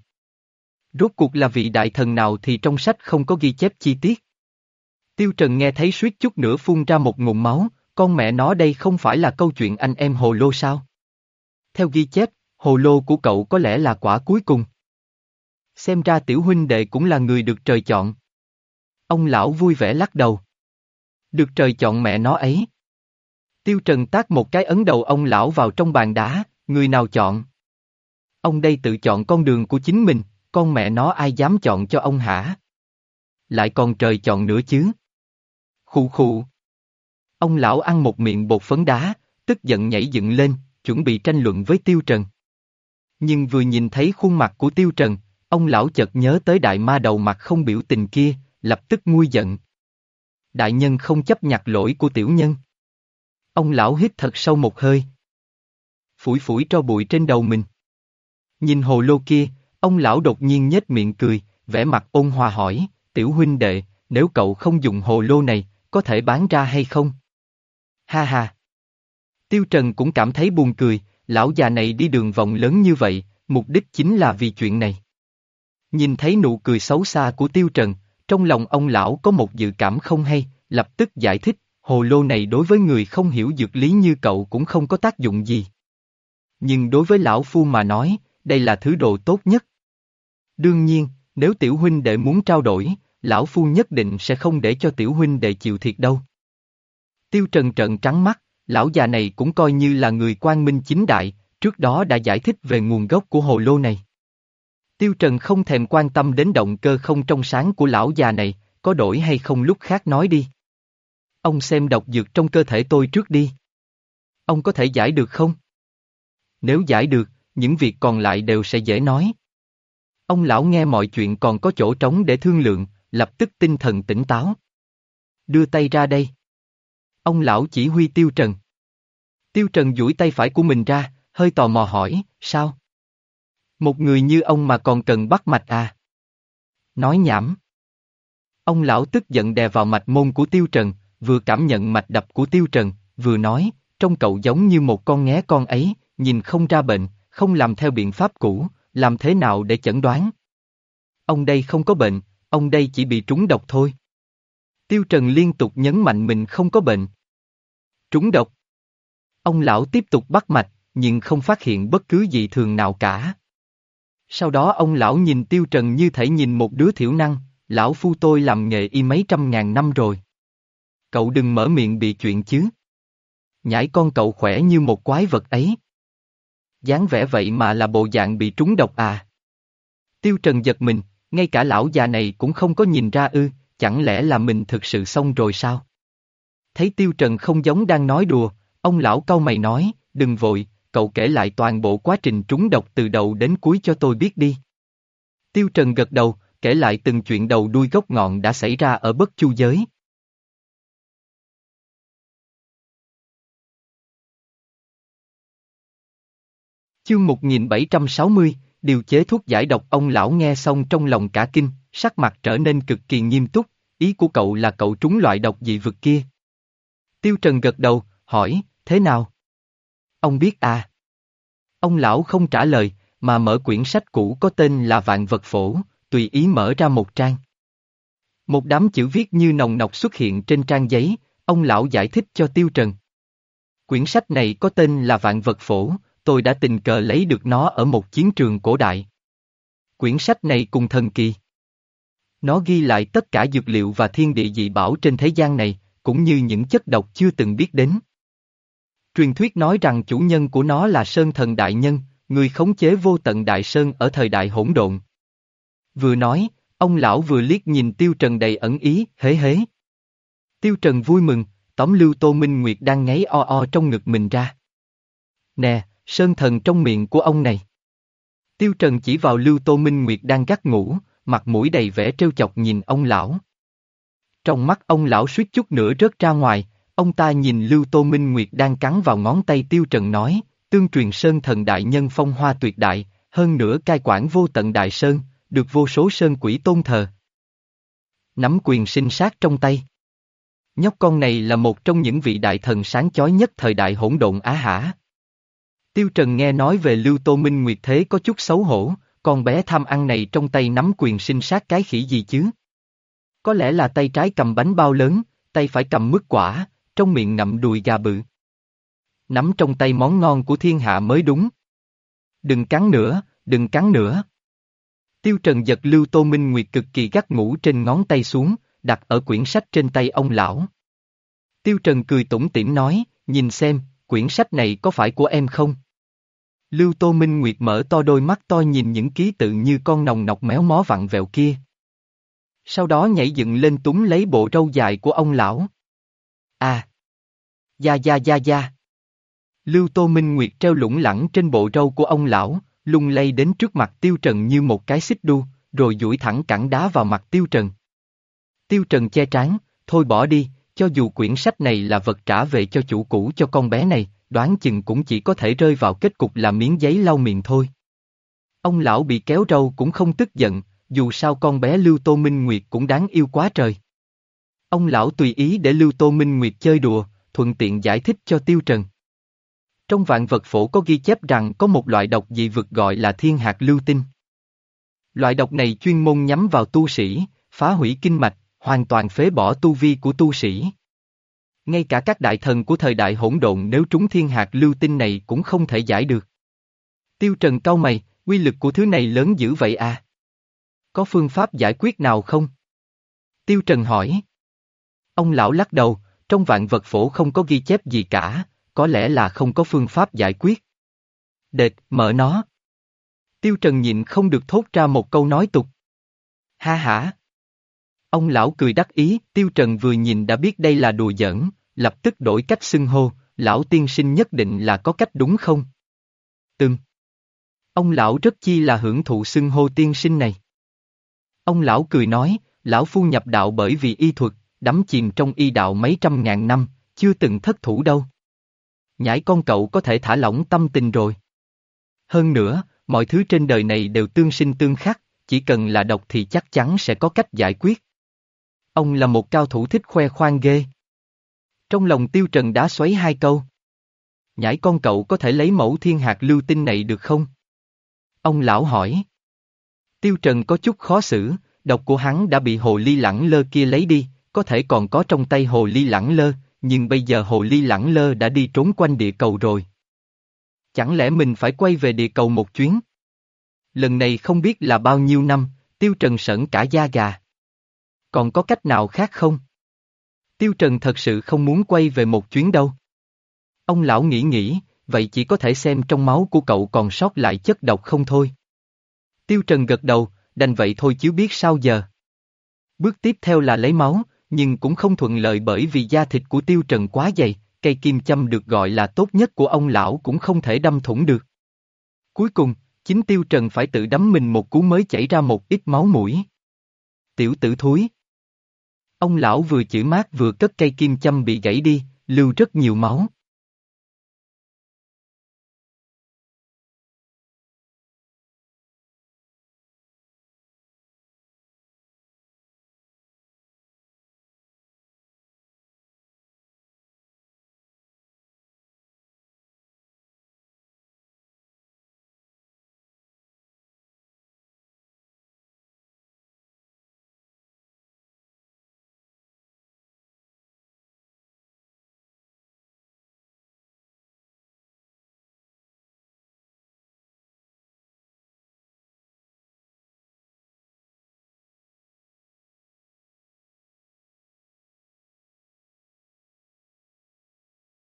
Rốt cuộc là vị đại thần nào thì trong sách không có ghi chép chi tiết. Tiêu Trần nghe thấy suýt chút nữa phun ra một ngụm máu, con mẹ nó đây không phải là câu chuyện anh em hồ lô sao? Theo ghi chép, hồ lô của cậu có lẽ là quả cuối cùng. Xem ra tiểu huynh đệ cũng là người được trời chọn. Ông lão vui vẻ lắc đầu. Được trời chọn mẹ nó ấy. Tiêu Trần tác một cái ấn đầu ông lão vào trong bàn đá, người nào chọn? Ông đây tự chọn con đường của chính mình, con mẹ nó ai dám chọn cho ông hả? Lại còn trời chọn nữa chứ? Khụ khụ. Ông lão ăn một miệng bột phấn đá, tức giận nhảy dựng lên, chuẩn bị tranh luận với Tiêu Trần. Nhưng vừa nhìn thấy khuôn mặt của Tiêu Trần, ông lão chợt nhớ tới đại ma đầu mặt không biểu tình kia, lập tức nguôi giận. Đại nhân không chấp nhặt lỗi của tiểu nhân. Ông lão hít thật sâu một hơi. Phủi phủi cho bụi trên đầu mình. Nhìn hồ lô kia, ông lão đột nhiên nhếch miệng cười, vẻ mặt ôn hòa hỏi, tiểu huynh đệ, nếu cậu không dùng hồ lô này, có thể bán ra hay không? Ha ha! Tiêu Trần cũng cảm thấy buồn cười, lão già này đi đường vòng lớn như vậy, mục đích chính là vì chuyện này. Nhìn thấy nụ cười xấu xa của Tiêu Trần, trong lòng ông lão có một dự cảm không hay, lập tức giải thích, hồ lô này đối với người không hiểu dược lý như cậu cũng không có tác dụng gì. Nhưng đối với lão phu mà nói, đây là thứ đồ tốt nhất. Đương nhiên, nếu tiểu huynh đệ muốn trao đổi, lão phu nhất định sẽ không để cho tiểu huynh đệ chịu thiệt đâu. Tiêu Trần trợn trắng mắt, lão già này cũng coi như là người quan minh chính đại, trước đó đã giải thích về nguồn gốc của hồ lô này. Tiêu Trần không thèm quan tâm đến động cơ không trong sáng của lão già này, có đổi hay không lúc khác nói đi. Ông xem độc dược trong cơ thể tôi trước đi. Ông có thể giải được không? Nếu giải được, những việc còn lại đều sẽ dễ nói. Ông lão nghe mọi chuyện còn có chỗ trống để thương lượng, lập tức tinh thần tỉnh táo. Đưa tay ra đây. Ông lão chỉ huy Tiêu Trần. Tiêu Trần duỗi tay phải của mình ra, hơi tò mò hỏi, sao? Một người như ông mà còn cần bắt mạch à? Nói nhảm. Ông lão tức giận đè vào mạch môn của Tiêu Trần, vừa cảm nhận mạch đập của Tiêu Trần, vừa nói, trong cậu giống như một con nghé con ấy, nhìn không ra bệnh, không làm theo biện pháp cũ, làm thế nào để chẩn đoán? Ông đây không có bệnh, ông đây chỉ bị trúng độc thôi. Tiêu Trần liên tục nhấn mạnh mình không có bệnh. Trúng độc. Ông lão tiếp tục bắt mạch, nhưng không phát hiện bất cứ gì thường nào cả. Sau đó ông lão nhìn Tiêu Trần như thể nhìn một đứa thiểu năng, lão phu tôi làm nghề y mấy trăm ngàn năm rồi. Cậu đừng mở miệng bị chuyện chứ. Nhãi con cậu khỏe như một quái vật ấy. dáng vẻ vậy mà là bộ dạng bị trúng độc à. Tiêu Trần giật mình, ngay cả lão già này cũng không có nhìn ra ư, chẳng lẽ là mình thực sự xong rồi sao? Thấy Tiêu Trần không giống đang nói đùa, ông lão cau mày nói, đừng vội, cậu kể lại toàn bộ quá trình trúng độc từ đầu đến cuối cho tôi biết đi. Tiêu Trần gật đầu, kể lại từng chuyện đầu đuôi gốc ngọn đã xảy ra ở bất chu giới. Chương 1760, điều chế thuốc giải độc ông lão nghe xong trong lòng cả kinh, sắc mặt trở nên cực kỳ nghiêm túc, ý của cậu là cậu trúng loại độc dị vực kia. Tiêu Trần gật đầu, hỏi, thế nào? Ông biết à? Ông lão không trả lời, mà mở quyển sách cũ có tên là Vạn Vật Phổ, tùy ý mở ra một trang. Một đám chữ viết như nồng nọc xuất hiện trên trang giấy, ông lão giải thích cho Tiêu Trần. Quyển sách này có tên là Vạn Vật Phổ, tôi đã tình cờ lấy được nó ở một chiến trường cổ đại. Quyển sách này cùng thần kỳ. Nó ghi lại tất cả dược liệu và thiên địa dị bảo trên thế gian này, cũng như những chất độc chưa từng biết đến. Truyền thuyết nói rằng chủ nhân của nó là Sơn Thần Đại Nhân, người khống chế vô tận Đại Sơn ở thời đại hỗn độn. Vừa nói, ông lão vừa liếc nhìn Tiêu Trần đầy ẩn ý, hế hế. Tiêu Trần vui mừng, tóm lưu Tô Minh Nguyệt đang ngáy o o trong ngực mình ra. Nè, Sơn Thần trong miệng của ông này. Tiêu Trần chỉ vào lưu Tô Minh Nguyệt đang gắt ngủ, mặt mũi đầy vẻ trêu chọc nhìn ông lão. Trong mắt ông lão suýt chút nữa rớt ra ngoài, ông ta nhìn Lưu Tô Minh Nguyệt đang cắn vào ngón tay Tiêu Trần nói, tương truyền Sơn thần đại nhân phong hoa tuyệt đại, hơn nữa cai quản vô tận đại sơn, được vô số sơn quỷ tôn thờ. Nắm quyền sinh sát trong tay. Nhóc con này là một trong những vị đại thần sáng chói nhất thời đại hỗn độn Á Hả. Tiêu Trần nghe nói về Lưu Tô Minh Nguyệt thế có chút xấu hổ, con bé tham ăn này trong tay nắm quyền sinh sát cái khỉ gì chứ? Có lẽ là tay trái cầm bánh bao lớn, tay phải cầm mứt quả, trong miệng ngậm đùi gà bự. Nắm trong tay món ngon của thiên hạ mới đúng. Đừng cắn nữa, đừng cắn nữa. Tiêu Trần giật Lưu Tô Minh Nguyệt cực kỳ gắt ngủ trên ngón tay xuống, đặt ở quyển sách trên tay ông lão. Tiêu Trần cười tủm tỉm nói, nhìn xem, quyển sách này có phải của em không? Lưu Tô Minh Nguyệt mở to đôi mắt to nhìn những ký tự như con nòng nọc méo mó vặn vẹo kia. Sau đó nhảy dựng lên túm lấy bộ râu dài của ông lão. À! Gia gia gia gia! Lưu Tô Minh Nguyệt treo lủng lẳng trên bộ râu của ông lão, lung lay đến trước mặt Tiêu Trần như một cái xích đu, rồi duỗi thẳng cẳng đá vào mặt Tiêu Trần. Tiêu Trần che trán, thôi bỏ đi, cho dù quyển sách này là vật trả về cho chủ cũ cho con bé này, đoán chừng cũng chỉ có thể rơi vào kết cục là miếng giấy lau miệng thôi. Ông lão bị kéo râu cũng không tức giận, dù sao con bé Lưu Tô Minh Nguyệt cũng đáng yêu quá trời. Ông lão tùy ý để Lưu Tô Minh Nguyệt chơi đùa, thuận tiện giải thích cho Tiêu Trần. Trong vạn vật phổ có ghi chép rằng có một loại độc dị vực gọi là thiên hạt lưu tinh. Loại độc này chuyên môn nhắm vào tu sĩ, phá hủy kinh mạch, hoàn toàn phế bỏ tu vi của tu sĩ. Ngay cả các đại thần của thời đại hỗn độn nếu trúng thiên hạt lưu tinh này cũng không thể giải được. Tiêu Trần cau mày, quy lực của thứ này lớn dữ vậy à? Có phương pháp giải quyết nào không? Tiêu Trần hỏi. Ông lão lắc đầu, trong vạn vật phổ không có ghi chép gì cả, có lẽ là không có phương pháp giải quyết. Đệt, mở nó. Tiêu Trần nhịn không được thốt ra một câu nói tục. Ha hả. Ông lão cười đắc ý, Tiêu Trần vừa nhìn đã biết đây là đùa giỡn, lập tức đổi cách xưng hô, lão tiên sinh nhất định là có cách đúng không? Từng. Ông lão rất chi là hưởng thụ xưng hô tiên sinh này. Ông lão cười nói, lão phu nhập đạo bởi vì y thuật, đắm chìm trong y đạo mấy trăm ngàn năm, chưa từng thất thủ đâu. Nhãi con cậu có thể thả lỏng tâm tình rồi. Hơn nữa, mọi thứ trên đời này đều tương sinh tương khắc, chỉ cần là độc thì chắc chắn sẽ có cách giải quyết. Ông là một cao thủ thích khoe khoang ghê. Trong lòng tiêu trần đã xoáy hai câu. Nhãi con cậu có thể lấy mẫu thiên hạt lưu tinh này được không? Ông lão hỏi. Tiêu trần có chút khó xử, độc của hắn đã bị hồ ly lẳng lơ kia lấy đi, có thể còn có trong tay hồ ly lẳng lơ, nhưng bây giờ hồ ly lẳng lơ đã đi trốn quanh địa cầu rồi. Chẳng lẽ mình phải quay về địa cầu một chuyến? Lần này không biết là bao nhiêu năm, Tiêu Trần sởn cả da gà. Còn có cách nào khác không? Tiêu Trần thật sự không muốn quay về một chuyến đâu. Ông lão nghĩ nghĩ, vậy chỉ có thể xem trong máu của cậu còn sót lại chất độc không thôi. Tiêu Trần gật đầu, đành vậy thôi chứ biết sao giờ. Bước tiếp theo là lấy máu, nhưng cũng không thuận lợi bởi vì da thịt của Tiêu Trần quá dày, cây kim châm được gọi là tốt nhất của ông lão cũng không thể đâm thủng được. Cuối cùng, chính Tiêu Trần phải tự đấm mình một cú mới chảy ra một ít máu mũi. Tiểu tử thúi. Ông lão vừa chửi mát vừa cất cây kim châm bị gãy đi, lưu rất nhiều máu.